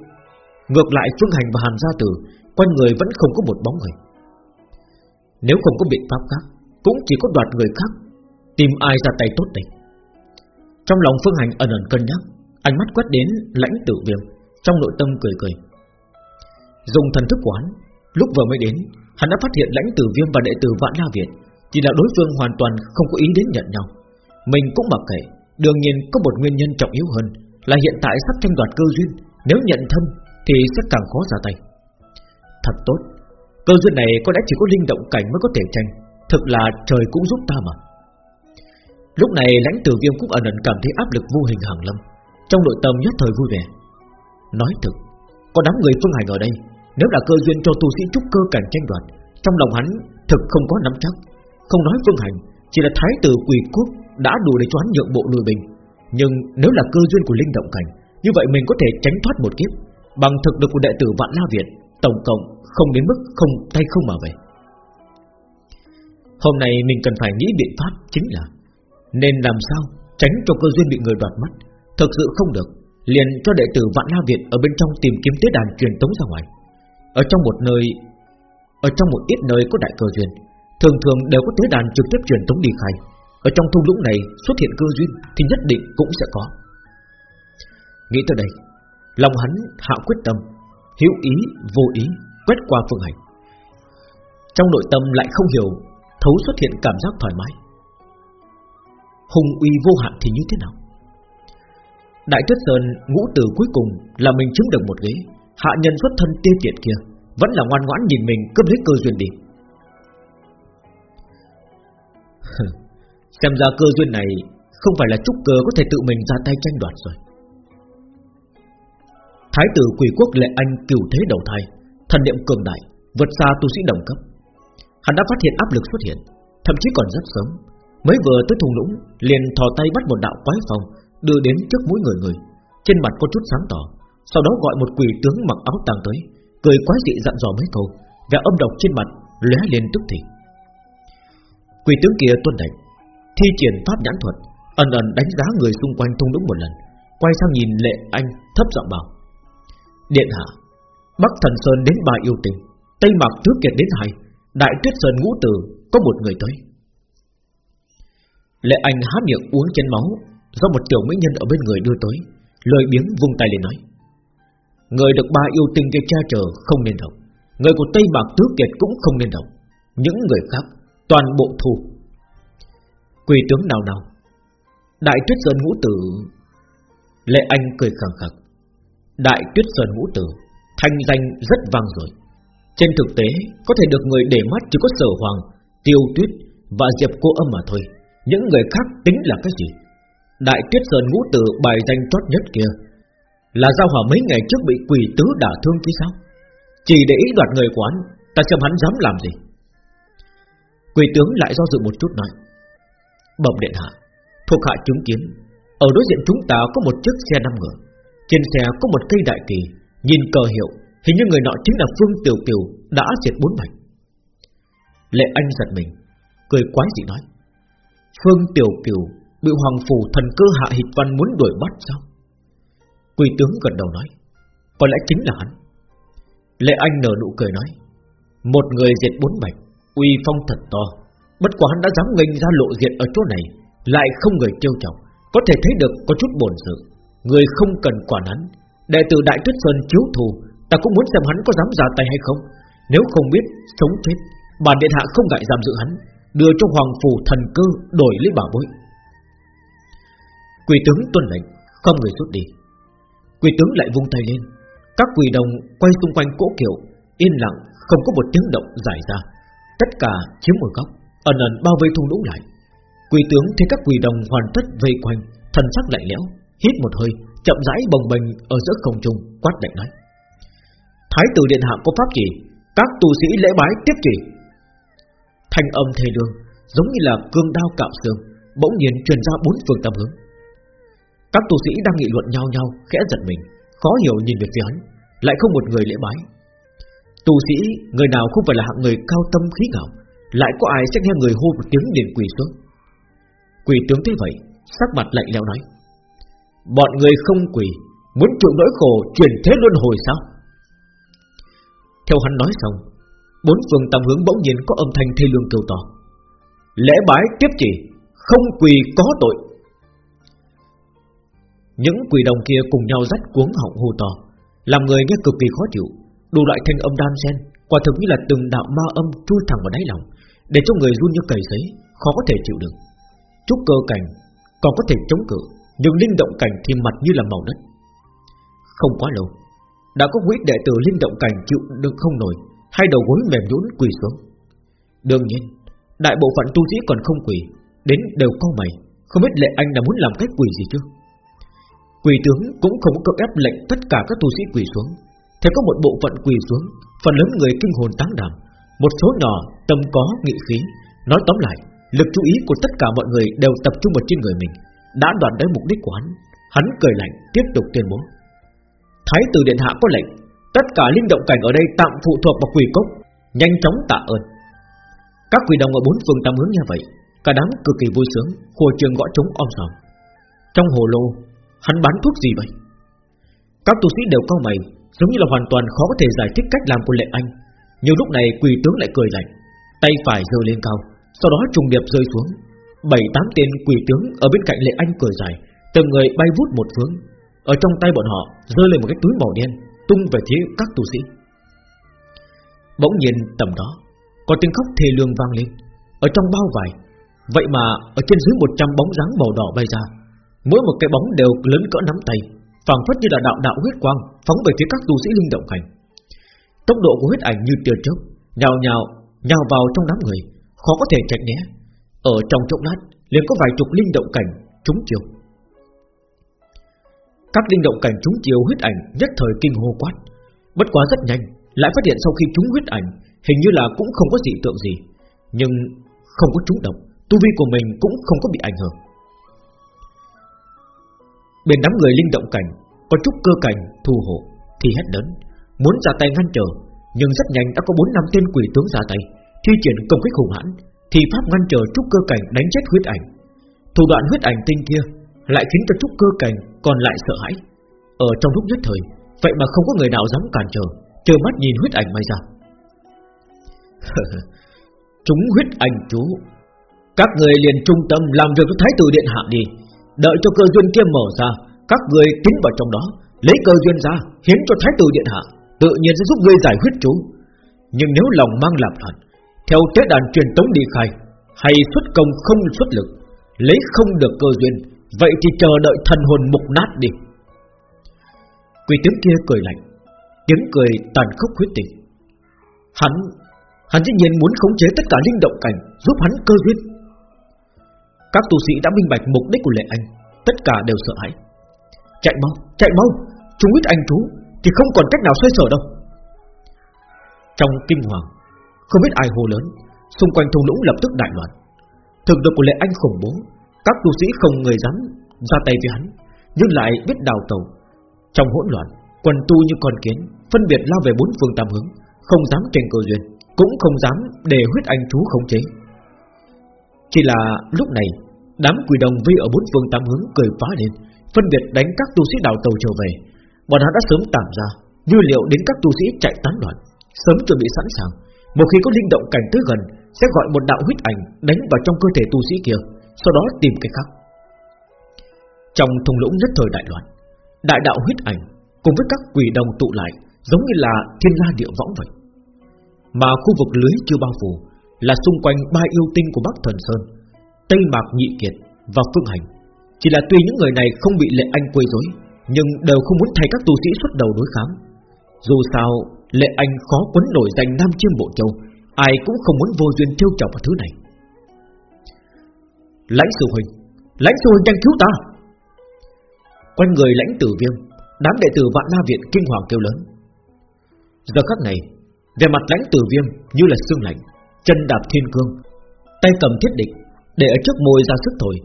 Ngược lại, Phương Hành và Hàn Gia Tử Quanh người vẫn không có một bóng người Nếu không có biện pháp khác, Cũng chỉ có đoạt người khác, Tìm ai ra tay tốt tình. Trong lòng Phương Hành ẩn ẩn cân nhắc, Ánh mắt quét đến lãnh tử viêm, Trong nội tâm cười cười. Dùng thần thức quán Lúc vừa mới đến, Hắn đã phát hiện lãnh tử viêm và đệ tử Vạn La Việt Chỉ là đối phương hoàn toàn không có ý đến nhận nhau. Mình cũng mặc kệ, Đương nhiên có một nguyên nhân trọng yếu hơn là hiện tại sắp tranh đoạt cơ duyên. Nếu nhận thâm thì sẽ càng khó ra tay. Thật tốt, Cơ duyên này có lẽ chỉ có linh động cảnh mới có thể tranh. Thực là trời cũng giúp ta mà. Lúc này lãnh tử viêm cũng ẩn ẩn cảm thấy áp lực vô hình hàng lâm. Trong nội tâm nhất thời vui vẻ. Nói thực, Có đám người phương hành ở đây, Nếu là cơ duyên cho tu sĩ trúc cơ cảnh tranh đoạt, Trong lòng hắn thực không có nắm chắc. Không nói phương hành, Chỉ là thái tử quỳ quốc đã đủ để cho hắn nhượng bộ lùi bình nhưng nếu là cơ duyên của linh động cảnh Như vậy mình có thể tránh thoát một kiếp. Bằng thực lực của đệ tử Vạn La Việt, Tổng cộng không đến mức không tay không mà về. Hôm nay mình cần phải nghĩ biện pháp Chính là, Nên làm sao tránh cho cơ duyên bị người đoạt mất. Thực sự không được, Liền cho đệ tử Vạn La Việt Ở bên trong tìm kiếm tế đàn truyền tống ra ngoài. Ở trong một nơi, Ở trong một ít nơi có đại cơ duyên, Thường thường đều có tế đàn trực tiếp truyền tống đi khai. Ở trong thung lũng này xuất hiện cơ duyên Thì nhất định cũng sẽ có. Nghĩ tới đây Lòng hắn hạ quyết tâm Hữu ý, vô ý Quét qua phương hành. Trong nội tâm lại không hiểu Thấu xuất hiện cảm giác thoải mái. Hùng uy vô hạn thì như thế nào? Đại Tuyết Sơn ngũ tử cuối cùng Là mình chứng được một ghế. Hạ nhân xuất thân tiêu tiện kia Vẫn là ngoan ngoãn nhìn mình cướp lấy cơ duyên đi. Xem ra cơ duyên này Không phải là trúc cơ có thể tự mình ra tay tranh đoạt rồi. Thái tử quỷ quốc lệ anh cửu thế đầu thai, Thần niệm cường đại, Vượt xa tu sĩ đồng cấp. Hắn đã phát hiện áp lực xuất hiện, Thậm chí còn rất sớm. Mới vừa tới thùng lũng, Liền thò tay bắt một đạo quái phòng Đưa đến trước mũi người người. Trên mặt có chút sáng tỏ, Sau đó gọi một quỷ tướng mặc áo tàng tới, Cười quái dị dặn dò mấy câu và âm độc trên mặt lóe lên tức thì. Quỷ tướng kia tuân lệnh. Thi triển pháp nhãn thuật, Ẩn ẩn đánh giá người xung quanh thung lũng một lần, Quay sang nhìn lệ anh thấp giọng bảo, Điện hạ, Bắc thần sơn đến ba yêu tình Tây mạc tứ kiệt đến hai, Đại tuyết sơn ngũ tử, có một người tới. Lệ anh há miệng uống chén máu, Do một tiểu mỹ nhân ở bên người đưa tới Lời biếng vung tay lên nói, Người được ba yêu tinh kia cha chờ không nên động, Người của Tây Mạc Tứ Kiệt cũng không nên động, Những người khác Toàn bộ thù. Quỳ tướng nào nào. Đại tuyết sơn ngũ tử. Lệ anh cười khẳng khẳng Đại tuyết sơn ngũ tử, Thanh danh rất vang rồi. Trên thực tế, Có thể được người để mắt chỉ có sở hoàng, Tiêu tuyết và diệp cô âm mà thôi. Những người khác tính là cái gì? Đại tuyết sơn ngũ tử bài danh chót nhất kia Là giao hỏa mấy ngày trước bị quỷ tứ đả thương chứ sao? Chỉ để ý đoạt người quán, Ta xem hắn dám làm gì. Quỷ tướng lại do dự một chút nói. Bẩm điện hạ, Thuộc hạ chứng kiến, Ở đối diện chúng ta có một chiếc xe năm ngựa. Trên xe có một cây đại kỳ, Nhìn cờ hiệu, Hình như người nọ chính là Phương Tiểu Kiều Đã diệt bốn mạch Lệ Anh giật mình, Cười quái dị nói, Phương Tiểu Kiều Bị Hoàng Phủ thần cơ hạ hịch văn muốn đuổi bắt sao? Quỳ tướng gật đầu nói, Có lẽ chính là hắn. Lệ Anh nở nụ cười nói, Một người diệt bốn mạch Uy phong thật to. Bất quá hắn đã dám nghênh ra lộ diện ở chỗ này, Lại không người trêu chọc. Có thể thấy được có chút bổn sự. Người không cần quản hắn. Đệ tử Đại Tuyết Sơn chiếu thù, Ta cũng muốn xem hắn có dám ra tay hay không. Nếu không biết, sống chết. Bản điện hạ không ngại giam giữ hắn, Đưa cho Hoàng Phủ thần cơ đổi lấy bảo bối. Quỷ tướng tuân lệnh, Không người rút đi. Quỷ tướng lại vung tay lên. Các quỷ đồng quay xung quanh cỗ kiệu, Yên lặng, không có một tiếng động giải ra. Tất cả chiếm một góc. Ẩn ẩn bao vây thung lũng lại. Quỷ tướng thấy các quỷ đồng hoàn tất vây quanh, Thần sắc lạnh lẽo, Hít một hơi, Chậm rãi bồng bềnh ở giữa không trung, Quát lạnh nói. Thái tử điện hạ có pháp chỉ, Các tu sĩ lễ bái tiếp chỉ. Thanh âm thề lương, Giống như là cương đao cạo xương, Bỗng nhiên truyền ra bốn phương tam hướng. Các tu sĩ đang nghị luận nhau nhau, Khẽ giật mình, Khó hiểu nhìn về phía hắn, Lại không một người lễ bái. Tu sĩ, người nào không phải là hạng người cao tâm khí ngạo lại có ai sẽ nghe người hô một tiếng liền quỳ xuống? Quỳ tướng thế vậy, Sắc mặt lạnh lẽo nói, Bọn người không quỳ, Muốn chịu nỗi khổ chuyển thế luân hồi sao? Theo hắn nói xong, Bốn phương tam hướng bỗng nhiên có âm thanh thê lương kêu to, Lễ bái tiếp chỉ, Không quỳ có tội. Những quỳ đồng kia cùng nhau dắt cuống họng hô to, Làm người nghe cực kỳ khó chịu, Đủ loại thanh âm đan xen, Quả thực như là từng đạo ma âm chui thẳng vào đáy lòng. Để cho người run như cầy giấy Khó có thể chịu được. Trúc cơ cảnh còn có thể chống cự, Nhưng linh động cảnh thì mặt như là màu đất. Không quá lâu, Đã có quý đệ tử linh động cảnh chịu đựng không nổi, Hai đầu gối mềm nhũn quỳ xuống. Đương nhiên, Đại bộ phận tu sĩ còn không quỳ, Đến đều cau mày, Không biết lệ anh là muốn làm cách quỳ gì chứ. Quỳ tướng cũng không có cưỡng ép lệnh tất cả các tu sĩ quỳ xuống. Thế có một bộ phận quỳ xuống, Phần lớn người kinh hồn táng đảm một số nhỏ tâm có nghị khí. Nói tóm lại, Lực chú ý của tất cả mọi người đều tập trung vào trên người mình. Đã đoạt đến mục đích của hắn Hắn cười lạnh, tiếp tục tuyên bố. Thái tử điện hạ có lệnh, Tất cả linh động cảnh ở đây tạm phụ thuộc vào quỷ cốc, Nhanh chóng tạ ơn. Các quỷ đồng ở bốn phương tam hướng như vậy, Cả đám cực kỳ vui sướng Hồ trường gõ trống om sòm. Trong hồ lô, Hắn bán thuốc gì vậy? Các tu sĩ đều cau mày, Giống như là hoàn toàn khó có thể giải thích cách làm của lệ anh. Nhưng lúc này quỷ tướng lại cười lạnh, Tay phải giơ lên cao, Sau đó trùng điệp rơi xuống. Bảy tám tên quỷ tướng ở bên cạnh lệ anh cười dài, Từng người bay vút một hướng Ở trong tay bọn họ rơi lên một cái túi màu đen, Tung về phía các tu sĩ. Bỗng nhiên tầm đó, Có tiếng khóc thê lương vang lên. Ở trong bao vải, Vậy mà ở trên dưới 100 bóng dáng màu đỏ bay ra. Mỗi một cái bóng đều lớn cỡ nắm tay, phảng phất như là đạo đạo huyết quang phóng về phía các tu sĩ linh động cảnh. Tốc độ của huyết ảnh như tia chớp, nhào nhào nhào vào trong đám người, khó có thể tránh né. Ở trong chốc lát, liền có vài chục linh động cảnh trúng chiều. Các linh động cảnh trúng chiều huyết ảnh nhất thời kinh hô quát, bất quá rất nhanh, lại phát hiện sau khi trúng huyết ảnh, hình như là cũng không có dị tượng gì, nhưng không có trúng độc, tu vi của mình cũng không có bị ảnh hưởng. Bên đám người linh động cảnh Có chút cơ cảnh thu hộ Thì hét lớn Muốn ra tay ngăn trở, Nhưng rất nhanh đã có 4 năm tên quỷ tướng ra tay, Thi triển công kích hùng hãn, Thì pháp ngăn trở trúc cơ cảnh đánh chết huyết ảnh. Thủ đoạn huyết ảnh tinh kia Lại khiến cho trúc cơ cảnh còn lại sợ hãi. Ở trong lúc nhất thời, Vậy mà không có người nào dám cản trở, trơ mắt nhìn huyết ảnh bay ra. Chúng huyết ảnh chú, Các người liền trung tâm làm việc với Thái tử Điện Hạ đi, Đợi cho cơ duyên kia mở ra, Các người tính vào trong đó, Lấy cơ duyên ra, hiến cho thái tử điện hạ. Tự nhiên sẽ giúp ngươi giải huyết chú Nhưng nếu lòng mang lạm hận, Theo tế đàn truyền tống đi khai Hay xuất công không xuất lực Lấy không được cơ duyên Vậy thì chờ đợi thần hồn mục nát đi. Quỷ tướng kia cười lạnh Tiếng cười tàn khốc huyết tình. Hắn Hắn dĩ nhiên muốn khống chế tất cả linh động cảnh Giúp hắn cơ duyên. Các tu sĩ đã minh bạch mục đích của lệ anh Tất cả đều sợ hãi. Chạy mau, chạy mau Chúng ít anh chú thì không còn cách nào xoay sở đâu. Trong kinh hoàng, Không biết ai hô lớn, Xung quanh thung lũng lập tức đại loạn. Thực lực của lệ anh khủng bố, Các tu sĩ không người dám ra tay với hắn, Nhưng lại biết đào tàu Trong hỗn loạn, Quần tu như con kiến, Phân biệt lao về bốn phương tam hướng, Không dám tranh cơ duyên, Cũng không dám để huyết anh chú khống chế. Chỉ là lúc này, Đám quỷ đồng vi ở bốn phương tám hướng cười phá lên, Phân biệt đánh các tu sĩ đào tàu trở về Bọn hắn đã sớm tạm ra, Như liệu đến các tu sĩ chạy tán loạn, Sớm chuẩn bị sẵn sàng. Một khi có linh động cảnh tới gần, Sẽ gọi một đạo huyết ảnh đánh vào trong cơ thể tu sĩ kia, Sau đó tìm cái khác. Trong thùng lũng nhất thời đại loạn, Đại đạo huyết ảnh Cùng với các quỷ đồng tụ lại, Giống như là thiên la địa võng vậy. Mà khu vực lưới chưa bao phủ, Là xung quanh ba yêu tinh của Bắc Thần Sơn, Tây Mạc Nhị Kiệt và Phương Hành. Chỉ là tuy những người này không bị lệ anh quấy rối nhưng đều không muốn thay các tu sĩ xuất đầu đối kháng. Dù sao, Lệ anh khó quấn nổi danh Nam Chiêm Bộ Châu, Ai cũng không muốn vô duyên trêu chọc vào thứ này. Lãnh sư huynh, Lãnh sư huynh đang cứu ta. Quanh người lãnh tử viêm, Đám đệ tử vạn la viện kinh hoàng kêu lớn. Giờ khắc này Về mặt lãnh tử viêm như là xương lạnh, Chân đạp thiên cương, Tay cầm thiết địch, để ở trước môi ra sức thổi.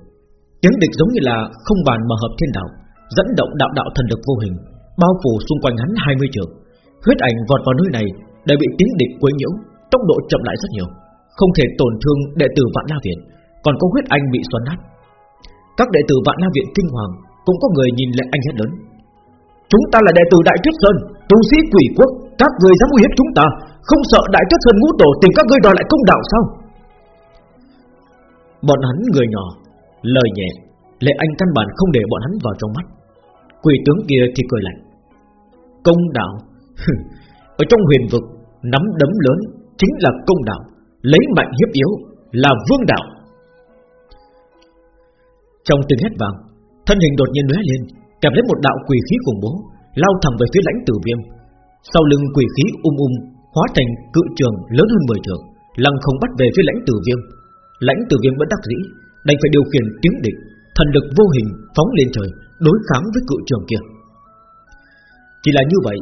Tiếng địch giống như là không bàn mà hợp thiên đạo Dẫn động đạo đạo thần lực vô hình, Bao phủ xung quanh hắn 20 trường. Huyết ảnh vọt vào nơi này đã bị tiếng địch quấy nhiễu, Tốc độ chậm lại rất nhiều, Không thể tổn thương đệ tử vạn la viện, Còn có huyết anh bị xoắn nát. Các đệ tử vạn la viện kinh hoàng, Cũng có người nhìn lệ anh hét lớn. Chúng ta là đệ tử Đại Tuyết Sơn, Tu sĩ quỷ quốc, Các ngươi dám uy hiếp chúng ta, Không sợ Đại Tuyết Sơn ngũ tổ tìm các ngươi đòi lại công đạo sao? Bọn hắn người nhỏ, Lời nhẹ, Lệ anh căn bản không để bọn hắn vào trong mắt. Quỷ tướng kia thì cười lạnh. Công đạo Ở trong huyền vực, Nắm đấm lớn chính là công đạo, Lấy mạnh hiếp yếu Là vương đạo. Trong tiếng hét vàng, Thân hình đột nhiên lóe lên, Kẹp lấy một đạo quỷ khí khủng bố, Lao thẳng về phía lãnh tử viêm. Sau lưng quỷ khí um um Hóa thành cự trường lớn hơn 10 trường Lăng không bắt về phía lãnh tử viêm. Lãnh tử viêm vẫn đắc dĩ, Đành phải điều khiển tiếng địch. Thần lực vô hình phóng lên trời, Đối kháng với cự trường kia. Chỉ là như vậy,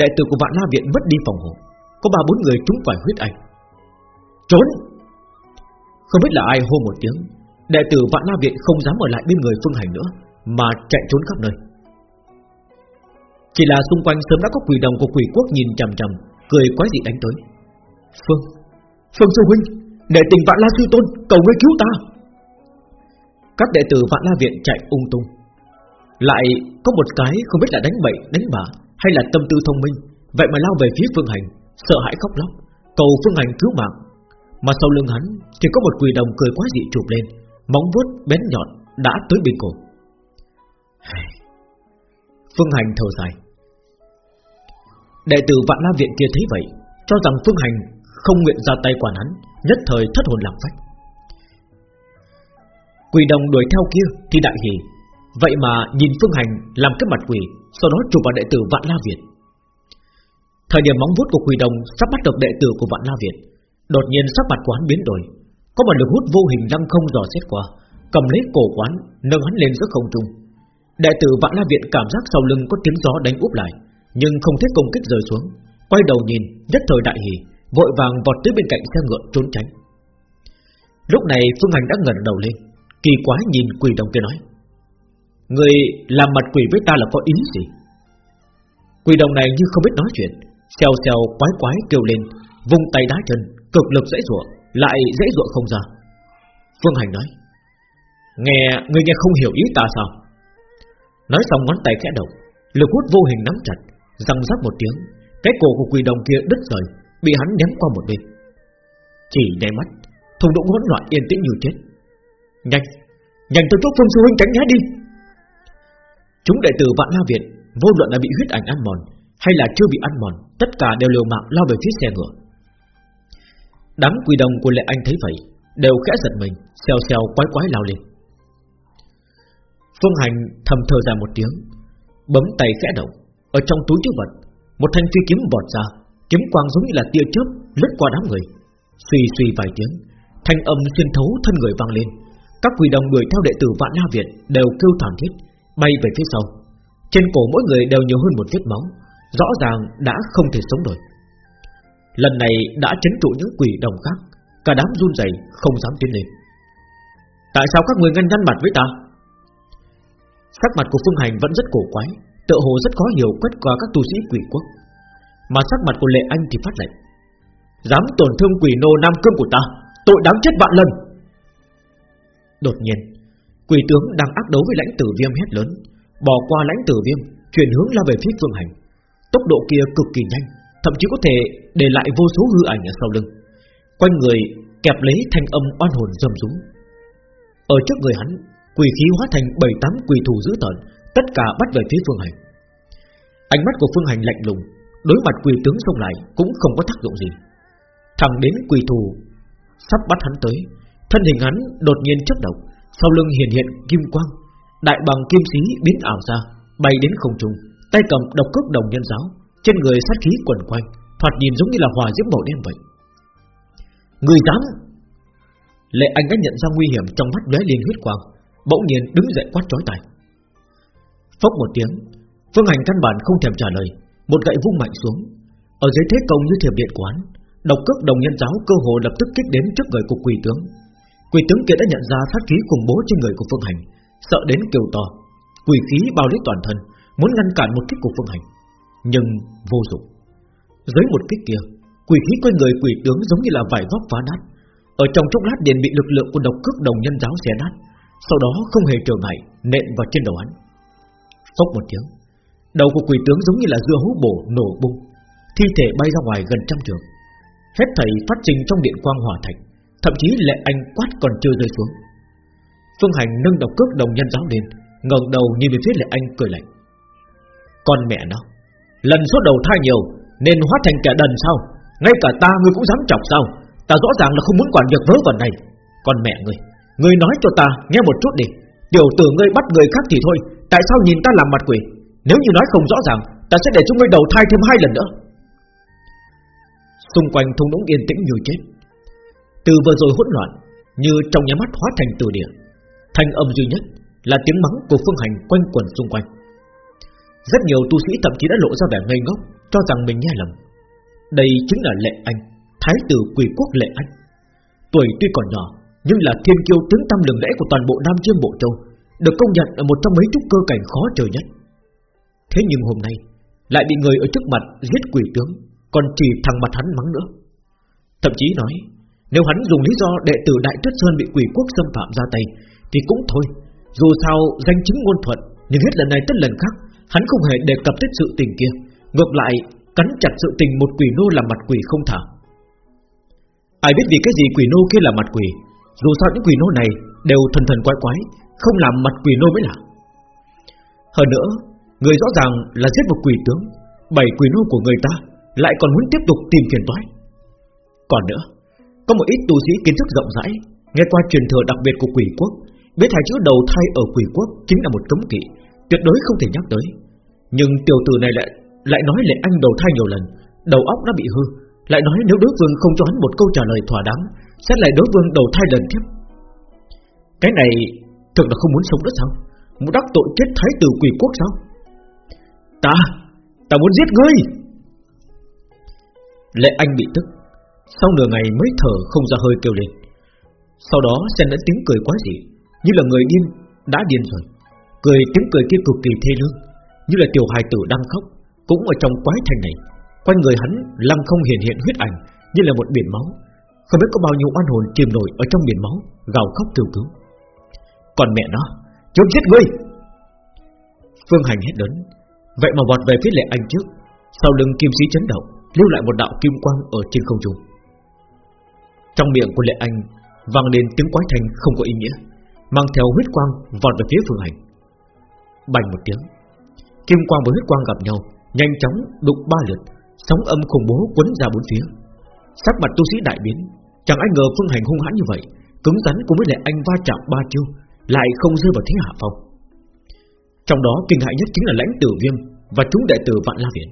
Đệ tử của vạn la viện mất đi phòng hộ, Có ba bốn người trúng phải huyết ảnh. Trốn! Không biết là ai hô một tiếng, Đệ tử vạn la viện không dám ở lại bên người phương hành nữa, Mà chạy trốn khắp nơi. Chỉ là xung quanh sớm đã có quỷ đồng của quỷ quốc nhìn chằm chằm, Cười quái dị đánh tới. Phương Phương sư huynh, Đệ tình vạn la sư tôn, Cầu ngươi cứu ta. Các đệ tử vạn la viện chạy ung tung. Lại có một cái không biết là đánh bậy đánh bả Hay là tâm tư thông minh. Vậy mà lao về phía phương hành Sợ hãi khóc lóc Cầu phương hành cứu mạng. Mà sau lưng hắn Thì có một quỷ đồng cười quá dị chụp lên Móng vuốt bén nhọn đã tới bên cổ. Phương hành thở dài. Đệ tử vạn la viện kia thấy vậy Cho rằng phương hành không nguyện ra tay quản hắn, nhất thời thất hồn lạc phách. Quỷ đồng đuổi theo kia thì đại hỉ, vậy mà nhìn Phương Hành làm cái mặt quỷ, sau đó chụp vào đệ tử Vạn La Việt. Thời điểm móng vuốt của quỷ đồng sắp bắt được đệ tử của Vạn La Việt, đột nhiên sắc mặt quán biến đổi, có một lực hút vô hình lăng không dò xét qua, cầm lấy cổ quán, nâng hắn lên giữa không trung. Đệ tử Vạn La Viện cảm giác sau lưng có tiếng gió đánh úp lại, nhưng không thấy công kích rơi xuống, quay đầu nhìn, nhất thời đại hỉ, Vội vàng vọt tới bên cạnh xe ngựa trốn tránh Lúc này Phương Hành đã ngẩng đầu lên Kỳ quái nhìn quỷ đồng kia nói Người làm mặt quỷ với ta là có ý gì? Quỷ đồng này như không biết nói chuyện Xèo xèo quái quái kêu lên Vung tay đá chân Cực lực dễ dụa Lại dễ dụa không ra. Phương Hành nói Nghe, người nghe không hiểu ý ta sao? Nói xong ngón tay khẽ động Lực hút vô hình nắm chặt Răng rắc một tiếng Cái cổ của quỷ đồng kia đứt rời Bị hắn ném qua một bên. Chỉ đầy mắt Thùng đụng hỗn loạn yên tĩnh như chết. Nhanh Nhanh tôi chốt phương sư huynh tránh né đi. Chúng đệ tử vạn la viện Vô luận là bị huyết ảnh ăn mòn Hay là chưa bị ăn mòn, Tất cả đều liều mạng lao về phía xe ngựa. Đám quỳ đồng của lệ anh thấy vậy, Đều khẽ giật mình, Xèo xèo quái quái lao lên. Phương Hành thầm thở dài một tiếng, Bấm tay khẽ động. Ở trong túi chứa vật, Một thanh phi kiếm vọt ra, Kiếm quang giống như là tia chớp lướt qua đám người. Suy suy vài tiếng, Thanh âm xuyên thấu thân người vang lên. Các quỷ đồng đuổi theo đệ tử Vạn La Việt Đều kêu thảm thiết, Bay về phía sau. Trên cổ mỗi người đều nhiều hơn một vết máu, Rõ ràng đã không thể sống nổi. Lần này đã chấn trụ những quỷ đồng khác, Cả đám run rẩy, không dám tiến lên. Tại sao các người ngăn nhăn mặt với ta? Sắc mặt của Phương Hành vẫn rất cổ quái, tựa hồ rất khó hiểu quét qua các tu sĩ quỷ quốc. Mà sắc mặt của Lệ Anh thì phát lệnh, Dám tổn thương quỷ nô Nam Cương của ta, Tội đáng chết vạn lần. Đột nhiên, Quỷ tướng đang ác đấu với lãnh tử viêm hét lớn, Bỏ qua lãnh tử viêm, Chuyển hướng lao về phía phương hành. Tốc độ kia cực kỳ nhanh, Thậm chí có thể để lại vô số hư ảnh ở sau lưng. Quanh người kẹp lấy thanh âm oan hồn rầm rúng. Ở trước người hắn, Quỷ khí hóa thành bảy tám quỷ thủ dữ tợn, Tất cả bắt về phía phương hành. Ánh mắt của phương hành lạnh lùng, Đối mặt quỷ tướng xông lại Cũng không có tác dụng gì. Thẳng đến quỷ thù Sắp bắt hắn tới Thân hình hắn đột nhiên chớp động, Sau lưng hiện hiện kim quang, Đại bằng kim xí biến ảo ra, Bay đến không trung, Tay cầm độc cước đồng nhân giáo, Trên người sát khí quẩn quanh, Thoạt nhìn giống như là hòa diễm màu đen vậy. Người dám! Lệ anh đã nhận ra nguy hiểm trong mắt lóe lên huyết quang, Bỗng nhiên đứng dậy quát chói tai. Phốc một tiếng, Phương hành căn bản không thèm trả lời, một gậy vung mạnh xuống. Ở dưới thế công như thiểm điện quán, Độc cước đồng nhân giáo cơ hồ lập tức kích đến trước người cục quỷ tướng. Quỷ tướng kia đã nhận ra sát khí khủng bố trên người của Phương Hành, Sợ đến kêu to. Quỷ khí bao lấy toàn thân, Muốn ngăn cản một kích của Phương Hành, Nhưng vô dụng. Dưới một kích kia, Quỷ khí quanh người quỷ tướng giống như là vải vóc phá nát. Ở trong chốc lát liền bị lực lượng của độc cước đồng nhân giáo xé nát, Sau đó không hề trở ngại, Nện vào trên đầu hắn. Phốc một tiếng, Đầu của quỷ tướng giống như là dưa hú bổ nổ bung, Thi thể bay ra ngoài gần trăm trường Hết thảy phát trình trong điện quang hỏa thạch. Thậm chí lệ anh quát còn chưa rơi xuống. Phương Hành nâng độc cước đồng nhân giáo lên, ngẩng đầu nhìn về phía lệ anh cười lạnh. Con mẹ nó, Lần số đầu thai nhiều, Nên hóa thành kẻ đần sao? Ngay cả ta ngươi cũng dám chọc sao? Ta rõ ràng là không muốn quản việc vớ vẩn này. Còn mẹ ngươi Ngươi nói cho ta nghe một chút đi. Tiểu tử ngươi bắt người khác thì thôi, Tại sao nhìn ta làm mặt quỷ? Nếu như nói không rõ ràng, Ta sẽ để cho ngươi đầu thai thêm hai lần nữa. Xung quanh thung lũng yên tĩnh như chết. Từ vừa rồi hỗn loạn, Như trong nhà mắt hóa thành từ địa. Thanh âm duy nhất là tiếng mắng của Phương Hành quanh quẩn xung quanh. Rất nhiều tu sĩ thậm chí đã lộ ra vẻ ngây ngốc, Cho rằng mình nghe lầm. Đây chính là Lệ Anh, Thái tử quỷ quốc Lệ Anh. Tuổi tuy còn nhỏ, Nhưng là thiên kiêu tướng tâm lừng lẽ của toàn bộ Nam Chiêm Bộ Châu, Được công nhận là một trong mấy trúc cơ cảnh khó trời nhất. Thế nhưng hôm nay, Lại bị người ở trước mặt giết quỷ tướng, Còn chỉ thằng mặt hắn mắng nữa. Thậm chí nói nếu hắn dùng lý do đệ tử Đại Tuyết Sơn bị quỷ quốc xâm phạm ra tay, Thì cũng thôi. Dù sao, danh chính ngôn thuận, Nhưng hết lần này tất lần khác, Hắn không hề đề cập tới sự tình kia. Ngược lại, cắn chặt sự tình một quỷ nô làm mặt quỷ không thả. Ai biết vì cái gì quỷ nô kia là mặt quỷ? Dù sao những quỷ nô này Đều thần thần quái quái, Không làm mặt quỷ nô mới là. Hơn nữa, Người rõ ràng là giết một quỷ tướng, Bảy quỷ nô của người ta Lại còn muốn tiếp tục tìm phiền toái. Còn nữa có một ít tu sĩ kiến thức rộng rãi, Nghe qua truyền thừa đặc biệt của quỷ quốc, Biết hai chữ đầu thai ở quỷ quốc Chính là một cấm kỵ, Tuyệt đối không thể nhắc tới. Nhưng tiểu tử này lại lại nói lệ anh đầu thai nhiều lần, Đầu óc đã bị hư, Lại nói nếu đối phương không cho hắn một câu trả lời thỏa đáng, Sẽ lại đối phương đầu thai lần tiếp. Cái này Thực là không muốn sống nữa sao? Muốn đắc tội chết thái tử quỷ quốc sao? Ta Ta muốn giết ngươi! Lệ anh bị tức. Sau nửa ngày mới thở không ra hơi kêu lên. Sau đó xen lẫn tiếng cười quái dị, Như là người điên Đã điên rồi. Cười, tiếng cười kia cực kỳ thê lương, Như là tiểu hài tử đang khóc, Cũng ở trong quái thành này. Quanh người hắn lăng không hiện hiện huyết ảnh, Như là một biển máu. Không biết có bao nhiêu oan hồn chìm nổi ở trong biển máu, Gào khóc kêu cứu. Còn mẹ nó Chúng giết ngươi! Phương Hành hết lớn. Vậy mà vọt về phía lệ anh trước. Sau lưng kim sĩ chấn động, Lưu lại một đạo kim quang ở trên không trung. Trong miệng của lệ anh, vang lên tiếng quái thành không có ý nghĩa, Mang theo huyết quang vọt về phía Phương Hành. Bành một tiếng, Kim quang và huyết quang gặp nhau, Nhanh chóng đụng ba lượt, Sóng âm khủng bố quấn ra bốn phía. Sắc mặt tu sĩ đại biến, Chẳng ai ngờ Phương Hành hung hãn như vậy, Cứng rắn cùng với lệ anh va chạm ba chiêu, Lại không rơi vào thế hạ phong. Trong đó kinh hại nhất chính là lãnh tử viêm Và chúng đệ tử vạn la viện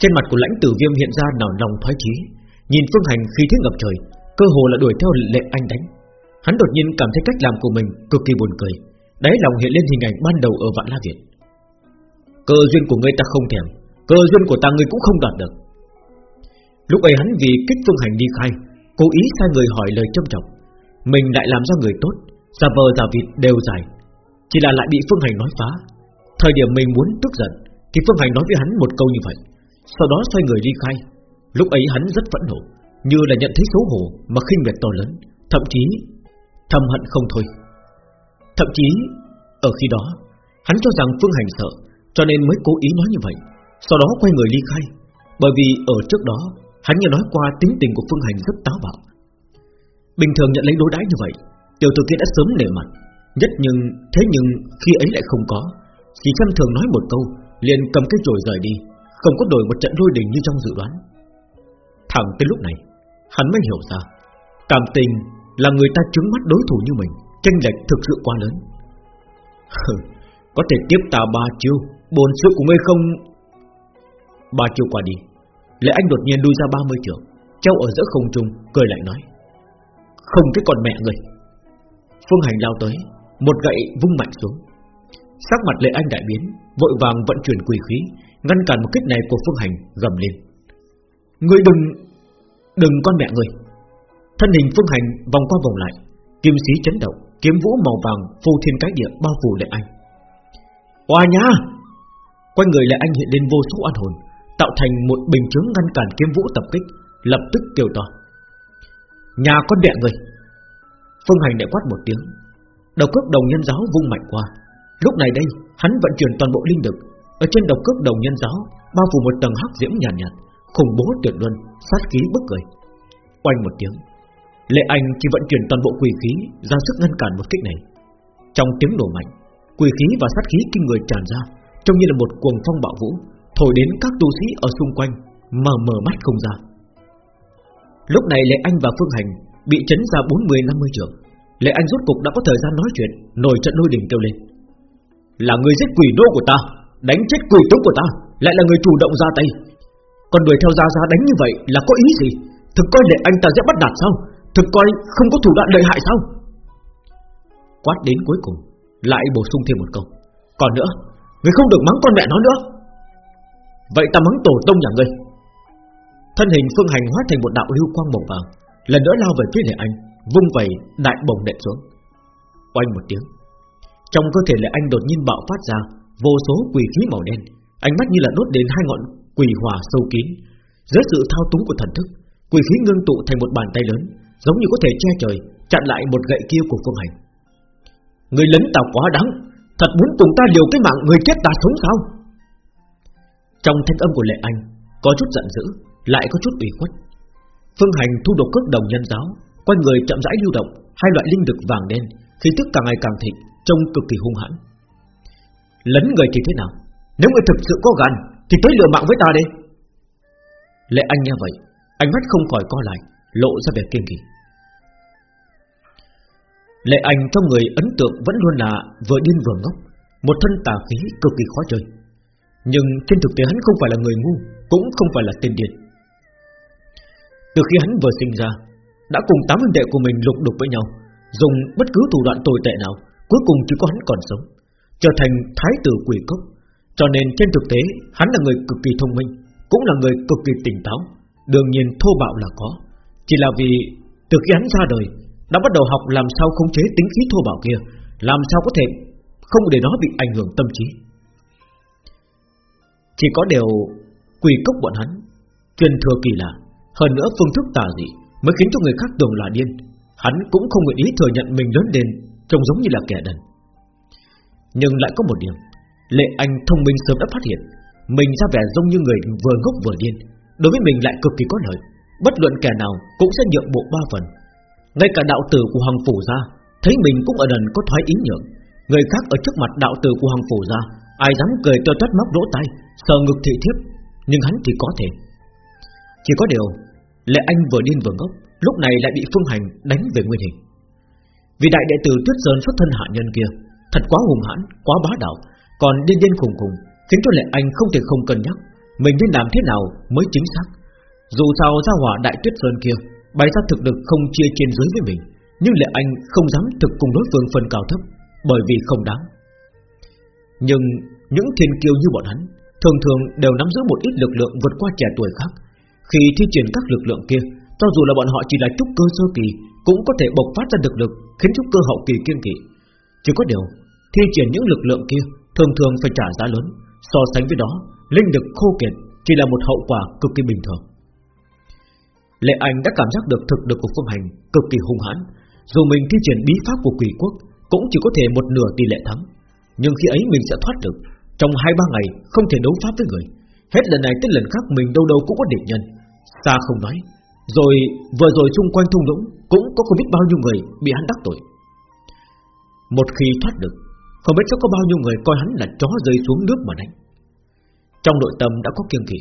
Trên mặt của lãnh tử viêm hiện ra nở lòng thoái chí Nhìn Phương Hành khi thế ngập trời, Cơ hồ là đuổi theo lệ anh đánh. Hắn đột nhiên cảm thấy cách làm của mình cực kỳ buồn cười, Đáy lòng hiện lên hình ảnh ban đầu ở vạn la Việt. Cơ duyên của ngươi ta không thèm, Cơ duyên của ta ngươi cũng không đoạt được. Lúc ấy hắn vì kích phương hành đi khai, Cố ý sai người hỏi lời châm trọng. Mình lại làm ra người tốt, Giả vờ giả vịt đều dài Chỉ là lại bị phương hành nói phá. Thời điểm mình muốn tức giận, Thì phương hành nói với hắn một câu như vậy, Sau đó xoay người đi khai. Lúc ấy hắn rất phẫn nộ, Như là nhận thấy xấu hổ mà khinh miệt to lớn, Thậm chí thầm hận không thôi. Thậm chí, Ở khi đó, Hắn cho rằng phương hành sợ, Cho nên mới cố ý nói như vậy, Sau đó quay người ly khai, Bởi vì ở trước đó, Hắn nghe nói qua tính tình của phương hành rất táo bạo. Bình thường nhận lấy đối đãi như vậy, Tiểu tử kia đã sớm nể mặt, Nhất nhưng, Thế nhưng khi ấy lại không có, Chỉ xem thường nói một câu, liền cầm cái chổi rời đi, Không có đổi một trận lôi đình như trong dự đoán. Thẳng tới lúc này, Hắn mới hiểu ra, Cảm tình là người ta trứng mắt đối thủ như mình Tranh lệch thực sự quá lớn. Có thể tiếp ta ba chiêu Bồn sự của ngươi không? Ba chiêu qua đi Lệ anh đột nhiên đuôi ra 30 trường, Treo ở giữa không trung, cười lại nói, Không cái con mẹ người Phương hành lao tới, Một gậy vung mạnh xuống. Sắc mặt lệ anh đại biến, Vội vàng vận chuyển quỷ khí, Ngăn cản một kích này của phương hành gầm lên. Ngươi đừng Đừng con mẹ người Thân hình phương hành vòng qua vòng lại Kim sĩ chấn động Kiếm vũ màu vàng phô thiên cái địa bao phủ lệ anh. Hòa nha Quanh người lệ anh hiện lên vô số an hồn Tạo thành một bình chướng ngăn cản kiếm vũ tập kích Lập tức kêu to. Nhà con đẹ người Phương hành đại quát một tiếng. Đầu cước đồng nhân giáo vung mạnh qua. Lúc này đây hắn vận chuyển toàn bộ linh lực. Ở trên đầu cước đồng nhân giáo Bao phủ một tầng hắc diễm nhàn nhạt, nhạt. Khủng bố tuyệt luân Sát khí bức người. Quanh một tiếng Lệ Anh chỉ vận chuyển toàn bộ quỷ khí ra sức ngăn cản một kích này. Trong tiếng nổ mạnh, quỷ khí và sát khí kinh người tràn ra, trông như là một cuồng phong bạo vũ, thổi đến các tu sĩ ở xung quanh mà mở mắt không ra. Lúc này Lệ Anh và Phương Hành Bị chấn ra 40-50 trường Lệ Anh rốt cục đã có thời gian nói chuyện Nổi trận lôi đình kêu lên Là người giết quỷ đô của ta Đánh chết quỷ tướng của ta Lại là người chủ động ra tay còn đuổi theo Gia Gia đánh như vậy là có ý gì? Thực coi Lệ Anh ta sẽ bắt đạt sao? Thực coi không có thủ đoạn lợi hại sao? Quát đến cuối cùng, Lại bổ sung thêm một câu. Còn nữa, Người không được mắng con mẹ nó nữa. Vậy ta mắng tổ tông nhà ngươi. Thân hình phương hành hóa thành một đạo lưu quang màu vàng, Lần nữa lao về phía Lệ Anh, Vung vẩy đại bồng đệm xuống. Oanh một tiếng, Trong cơ thể Lệ Anh đột nhiên bạo phát ra Vô số quỷ khí màu đen, Ánh mắt như là đốt đến hai ngọn quỷ hỏa sâu kín. Dưới sự thao túng của thần thức Quỷ khí ngưng tụ thành một bàn tay lớn, Giống như có thể che trời, Chặn lại một gậy kia của phương hành. Người lấn tào quá đáng, Thật muốn cùng ta liều cái mạng người chết ta sống sao? Trong thanh âm của Lệ Anh, Có chút giận dữ, Lại có chút ủy khuất. Phương hành thu độc cước đồng nhân giáo Quanh người chậm rãi lưu động, Hai loại linh lực vàng đen, Khí tức càng ngày càng thịnh, Trông cực kỳ hung hãn. Lấn người thì thế nào? Nếu người thực sự có gan thì tới lừa mạng với ta đi. Lệ Anh nghe vậy, Ánh mắt không khỏi co lại, Lộ ra vẻ kiên kỳ Lệ Anh trong người ấn tượng vẫn luôn là vừa điên vừa ngốc, Một thân tà khí cực kỳ khó chơi. Nhưng trên thực tế hắn không phải là người ngu, Cũng không phải là tên điên. Từ khi hắn vừa sinh ra, Đã cùng tám huynh đệ của mình lục đục với nhau, Dùng bất cứ thủ đoạn tồi tệ nào, Cuối cùng chỉ có hắn còn sống, Trở thành thái tử quỷ cốc. Cho nên trên thực tế hắn là người cực kỳ thông minh Cũng là người cực kỳ tỉnh táo Đương nhiên thô bạo là có Chỉ là vì từ khi hắn ra đời đã bắt đầu học làm sao khống chế tính khí thô bạo kia, làm sao có thể không để nó bị ảnh hưởng tâm trí. Chỉ có điều quỷ cốc bọn hắn truyền thừa kỳ lạ, hơn nữa phương thức tà dị mới khiến cho người khác tưởng là điên. Hắn cũng không nguyện ý thừa nhận mình lớn lên trông giống như là kẻ đần. Nhưng lại có một điểm, Lệ Anh thông minh sớm đã phát hiện, mình ra vẻ giống như người vừa ngốc vừa điên, đối với mình lại cực kỳ có lợi, bất luận kẻ nào cũng sẽ nhượng bộ ba phần. Ngay cả đạo tử của Hoàng Phủ ra Thấy mình cũng ở đần có thoái ý nhượng. Người khác ở trước mặt đạo tử của Hoàng Phủ ra Ai dám cười tơ toát móc lỗ tay Sờ ngực thị thiếp Nhưng hắn thì có thể. Chỉ có điều Lệ Anh vừa điên vừa ngốc Lúc này lại bị Phương Hành đánh về nguyên hình. Vì đại đệ tử Tuyết Sơn xuất thân hạ nhân kia Thật quá hùng hãn, quá bá đạo còn điên điên khùng khùng, Khiến cho Lệ Anh không thể không cân nhắc, Mình nên làm thế nào mới chính xác. Dù sao ra hỏa đại Tuyết Sơn kia, Bày ra thực lực không chia trên dưới với mình, Nhưng Lệ Anh không dám thực cùng đối phương phần cao thấp, Bởi vì không đáng. Nhưng những thiên kiêu như bọn hắn, Thường thường đều nắm giữ một ít lực lượng vượt qua trẻ tuổi khác. Khi thi triển các lực lượng kia, Cho dù là bọn họ chỉ là trúc cơ sơ kỳ, Cũng có thể bộc phát ra lực lực Khiến trúc cơ hậu kỳ kiên kỵ. Chỉ có điều, Thi triển những lực lượng kia Thường thường phải trả giá lớn So sánh với đó Linh lực khô kiệt Chỉ là một hậu quả cực kỳ bình thường Lệ Anh đã cảm giác được thực lực của Phương Hành cực kỳ hung hãn, dù mình thi triển bí pháp của quỷ quốc cũng chỉ có thể một nửa tỷ lệ thắng, nhưng khi ấy mình sẽ thoát được. Trong hai ba ngày không thể đấu pháp với người, hết lần này tới lần khác mình đâu đâu cũng có địch nhân. Xa không nói, rồi vừa rồi xung quanh thung lũng cũng có không biết bao nhiêu người bị hắn đắc tội. Một khi thoát được, không biết sẽ có bao nhiêu người coi hắn là chó rơi xuống nước mà đánh. Trong nội tâm đã có kiêng kỵ,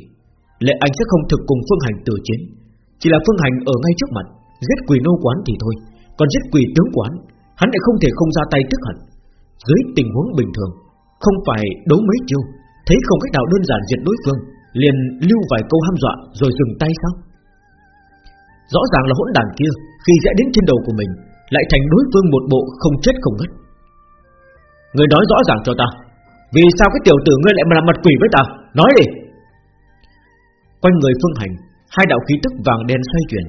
Lệ Anh sẽ không thực cùng Phương Hành từ chiến, chỉ là phương hành ở ngay trước mặt Giết quỷ nô quán thì thôi Còn giết quỷ tướng quán Hắn lại không thể không ra tay tức hận. Dưới tình huống bình thường Không phải đấu mấy chiêu Thấy không cách nào đơn giản diệt đối phương Liền lưu vài câu ham dọa rồi dừng tay sao? Rõ ràng là hỗn đàn kia Khi dễ đến trên đầu của mình Lại thành đối phương một bộ không chết không ngất. Người nói rõ ràng cho ta. Vì sao cái tiểu tử ngươi lại mà làm mặt quỷ với ta? Nói đi. Quanh người phương hành Hai đạo khí tức vàng đen xoay chuyển.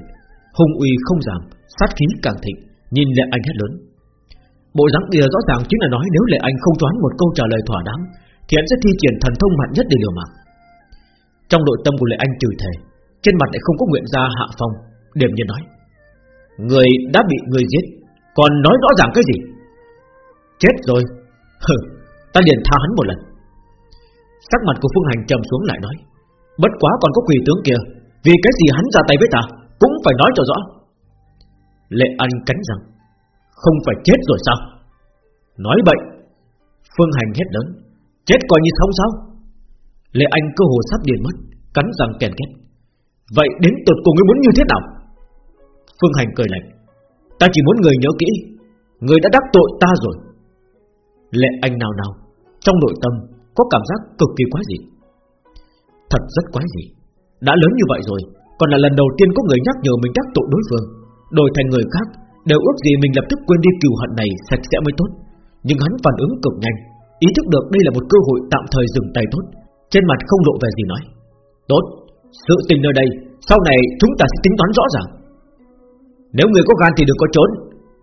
Hùng uy không giảm Sát khí càng thịnh Nhìn Lệ Anh hét lớn. Bộ dáng kia rõ ràng chính là nói Nếu Lệ Anh không đoán một câu trả lời thỏa đáng Thì anh sẽ thi triển thần thông mạnh nhất để liều mạng. Trong nội tâm của Lệ Anh trừ thề, Trên mặt lại không có nguyện ra hạ phong Điểm nhiên nói. Người đã bị người giết Còn nói rõ ràng cái gì? Chết rồi. Hừ, ta liền tha hắn một lần. Sắc mặt của Phương Hành trầm xuống lại nói Bất quá còn có quỷ tướng kia vì cái gì hắn ra tay với ta Cũng phải nói cho rõ. Lệ Anh cắn rằng Không phải chết rồi sao? Nói bệnh Phương Hành hét lớn Chết coi như sống sao? Lệ Anh cơ hồ sắp điên mất Cắn răng kèn két Vậy đến tột cùng ngươi muốn như thế nào? Phương Hành cười lạnh Ta chỉ muốn người nhớ kỹ Người đã đắc tội ta rồi. Lệ anh nào nào Trong nội tâm có cảm giác cực kỳ quái dị. Thật rất quái dị. Đã lớn như vậy rồi Còn là lần đầu tiên có người nhắc nhở mình đắc tội đối phương. Đổi thành người khác Đều ước gì mình lập tức quên đi cừu hận này Sạch sẽ mới tốt. Nhưng hắn phản ứng cực nhanh Ý thức được đây là một cơ hội tạm thời dừng tay tốt. Trên mặt không lộ vẻ gì nói. Tốt, sự tình nơi đây Sau này chúng ta sẽ tính toán rõ ràng. Nếu người có gan thì đừng có trốn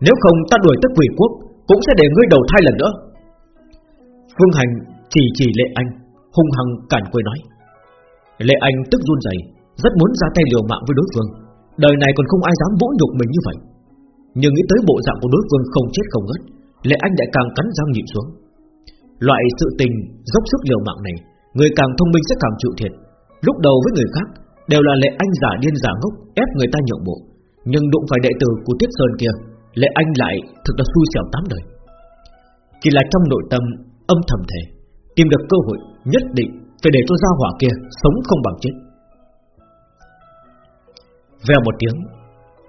Nếu không ta đuổi tới quỷ quốc Cũng sẽ để ngươi đầu thai lần nữa. Phương Hành chỉ chỉ Lệ Anh Hung hăng cản quê nói. Lệ Anh tức run rẩy, Rất muốn ra tay liều mạng với đối phương. Đời này còn không ai dám vỗ nhục mình như vậy. Nhưng nghĩ tới bộ dạng của đối phương không chết không ngất Lệ Anh lại càng cắn răng nhịn xuống. Loại sự tình dốc sức liều mạng này Người càng thông minh sẽ càng chịu thiệt. Lúc đầu với người khác Đều là Lệ Anh giả điên giả ngốc Ép người ta nhượng bộ. Nhưng đụng phải đệ tử của Tiết Sơn kia Lệ Anh lại thực là xui xẻo tám đời. Chỉ là trong nội tâm âm thầm thề Tìm được cơ hội nhất định Phải để cho gia hỏa kia sống không bằng chết. Vèo một tiếng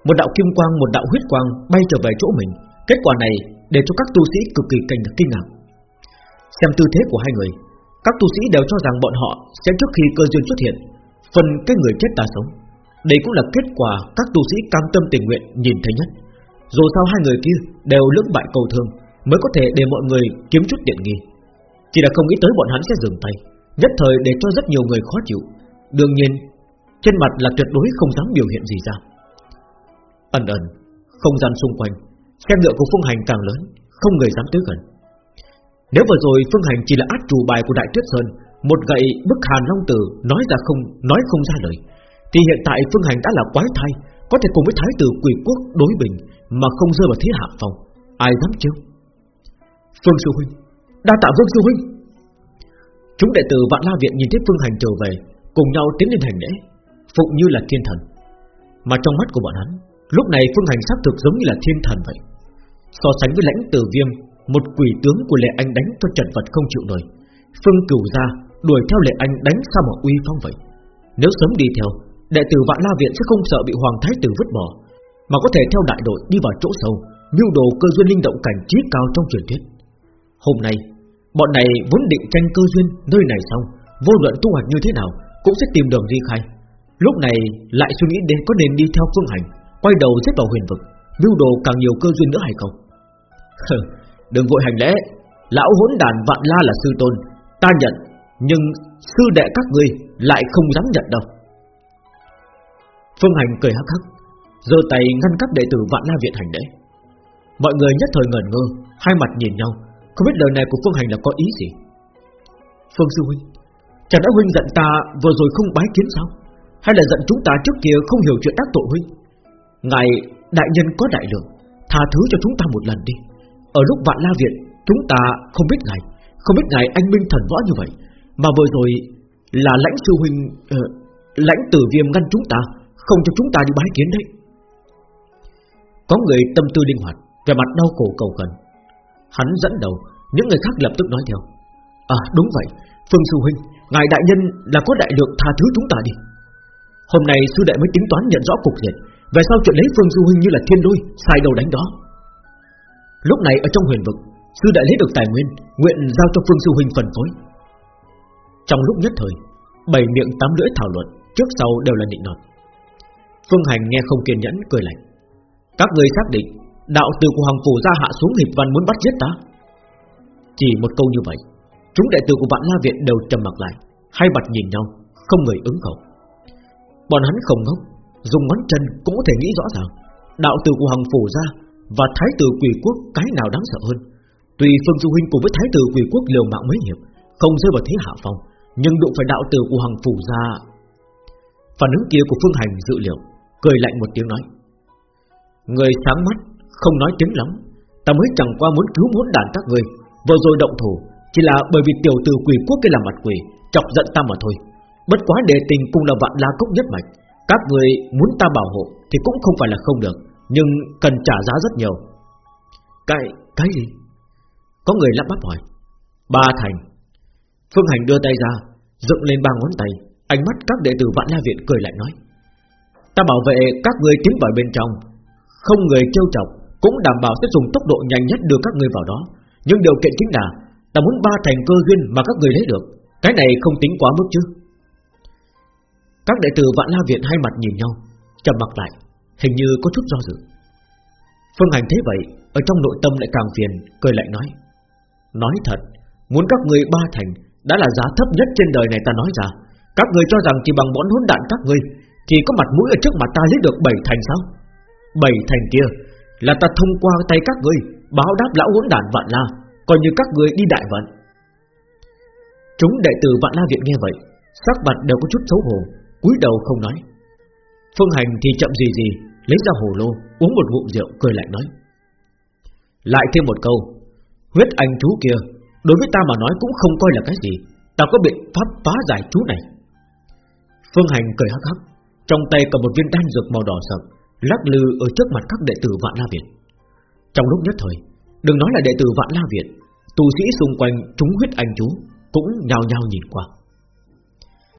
Một đạo kim quang, một đạo huyết quang Bay trở về chỗ mình. Kết quả này để cho các tu sĩ cực kỳ kinh kinh ngạc. Xem tư thế của hai người Các tu sĩ đều cho rằng bọn họ Sẽ trước khi cơ duyên xuất hiện Phần cái người chết ta sống. Đây cũng là kết quả các tu sĩ cam tâm tình nguyện nhìn thấy nhất. Dù sao hai người kia đều lưỡng bại cầu thương Mới có thể để mọi người kiếm chút tiện nghi. Chỉ là không nghĩ tới bọn hắn sẽ dừng tay. Nhất thời để cho rất nhiều người khó chịu. Đương nhiên, Trên mặt là tuyệt đối không dám biểu hiện gì ra. Ẩn ẩn, Không gian xung quanh Xe ngựa của Phương Hành càng lớn, Không người dám tới gần. Nếu vừa rồi Phương Hành chỉ là át chủ bài của Đại Tuyết Sơn, Một gậy bức hàn long tử Nói ra không, nói không ra lời, Thì hiện tại Phương Hành đã là quái thai, Có thể cùng với Thái tử quỷ quốc đối bình Mà không rơi vào thế hạ phòng Ai dám chứ Phương Sư Huynh Đa tạ Vương Sư Huynh. Chúng đệ tử Vạn La Viện nhìn thấy Phương Hành trở về, Cùng nhau tiến lên hành lễ Phụng như là thiên thần. Mà trong mắt của bọn hắn, Lúc này Phương Hành xác thực giống như là thiên thần vậy. So sánh với lãnh tử viêm, Một quỷ tướng của Lệ Anh đánh cho trần vật không chịu nổi. Phương cửu ra Đuổi theo Lệ Anh đánh sao mà uy phong vậy? Nếu sớm đi theo, Đệ tử Vạn La Viện sẽ không sợ bị Hoàng Thái Tử vứt bỏ, Mà có thể theo đại đội đi vào chỗ sâu, Mưu đồ cơ duyên linh động cảnh trí cao trong truyền thuyết. Hôm nay, Bọn này vốn định tranh cơ duyên nơi này xong, Vô luận tu hoạch như thế nào Cũng sẽ tìm đường di khai. Lúc này lại suy nghĩ đến có nên đi theo phương hành, Quay đầu xếp vào huyền vực, Mưu đồ càng nhiều cơ duyên nữa hay không? Đừng vội hành lễ. Lão hỗn đàn vạn la là sư tôn, Ta nhận, Nhưng sư đệ các ngươi lại không dám nhận đâu. Phương hành cười hắc hắc, giơ tay ngăn các đệ tử vạn la viện hành lễ. Mọi người nhất thời ngẩn ngơ, Hai mặt nhìn nhau. Không biết lời này của Phương hành là có ý gì? Phương sư huynh Chẳng đã huynh giận ta vừa rồi không bái kiến sao? Hay là giận chúng ta trước kia không hiểu chuyện tác tội huynh? Ngài đại nhân có đại lượng Tha thứ cho chúng ta một lần đi. Ở lúc vạn la viện Chúng ta không biết ngài Không biết ngài anh minh thần võ như vậy. Mà vừa rồi là lãnh sư huynh uh, Lãnh tử viêm ngăn chúng ta Không cho chúng ta đi bái kiến đấy. Có người tâm tư linh hoạt Về mặt đau khổ cầu khẩn. Hắn dẫn đầu, Những người khác lập tức nói theo. À đúng vậy, Phương sư huynh, Ngài đại nhân là có đại lượng tha thứ chúng ta đi. Hôm nay sư đệ mới tính toán nhận rõ cục diện, về sau chuyện lấy Phương Du Huynh như là thiên đôi, Sai đầu đánh đó. Lúc này ở trong huyền vực, Sư đệ lấy được tài nguyên, Nguyện giao cho Phương Du Huynh phần phối. Trong lúc nhất thời, Bảy miệng tám lưỡi thảo luận, Trước sau đều là định nọt. Phương Hành nghe không kiên nhẫn, cười lạnh. Các người xác định Đạo từ của Hoàng Phủ ra hạ xuống hiệp văn muốn bắt giết ta? Chỉ một câu như vậy, Chúng đệ tử của Vạn La Viện đều trầm mặt lại, Hai mặt nhìn nhau, Không người ứng khẩu. Bọn hắn không ngốc, Dùng ngón chân cũng có thể nghĩ rõ ràng, Đạo tử của hoàng Phủ ra Và Thái tử quỷ quốc cái nào đáng sợ hơn. Tùy Phương Du Huynh cùng với Thái tử quỷ quốc liều mạng mấy hiệp, Không rơi vào thế hạ phong, Nhưng đụng phải đạo tử của hoàng Phủ ra Phản ứng kia của Phương Hành dự liệu, Cười lạnh một tiếng nói, Người sáng mắt không nói tiếng lắm. Ta mới chẳng qua muốn cứu muốn đàn các người Vừa rồi động thủ Chỉ là bởi vì tiểu tử quỷ quốc kia làm mặt quỷ Chọc giận ta mà thôi. Bất quá đề tình cũng là vạn la cốc nhất mạch các người muốn ta bảo hộ Thì cũng không phải là không được Nhưng cần trả giá rất nhiều. Cái, cái gì? Có người lắp bắp hỏi. Ba thành. Phương Hành đưa tay ra Dựng lên ba ngón tay Ánh mắt các đệ tử vạn la viện cười lại nói. Ta bảo vệ các người tiến vào bên trong Không người trêu chọc cũng đảm bảo sẽ dùng tốc độ nhanh nhất đưa các ngươi vào đó. Nhưng điều kiện chính là, Ta muốn ba thành cơ duyên mà các người lấy được. Cái này không tính quá mức chứ? Các đệ tử Vạn La Viện hai mặt nhìn nhau, trầm mặc lại, Hình như có chút do dự. Phương Hành thấy vậy, Ở trong nội tâm lại càng phiền, Cười lại nói Nói thật, Muốn các người ba thành Đã là giá thấp nhất trên đời này ta nói ra. Các người cho rằng chỉ bằng bọn hỗn đạn các ngươi Thì có mặt mũi ở trước mặt ta lấy được bảy thành sao? Bảy thành kia là ta thông qua tay các ngươi, Báo đáp lão hỗn đàn vạn la, Coi như các ngươi đi đại vận. Chúng đệ tử vạn la viện nghe vậy, Sắc mặt đều có chút xấu hổ, cúi đầu không nói. Phương Hành thì chậm gì gì, Lấy ra hồ lô, Uống một ngụm rượu, cười lại nói. Lại thêm một câu, Huyết anh chú kia, Đối với ta mà nói cũng không coi là cái gì, Ta có biện pháp phá giải chú này. Phương Hành cười hắc hắc, Trong tay cầm một viên đan dược màu đỏ sậm Lắc lư ở trước mặt các đệ tử Vạn La viện. Trong lúc nhất thời Đừng nói là đệ tử Vạn La viện, Tu sĩ xung quanh chúng huyết anh chú Cũng nhào nhào nhìn qua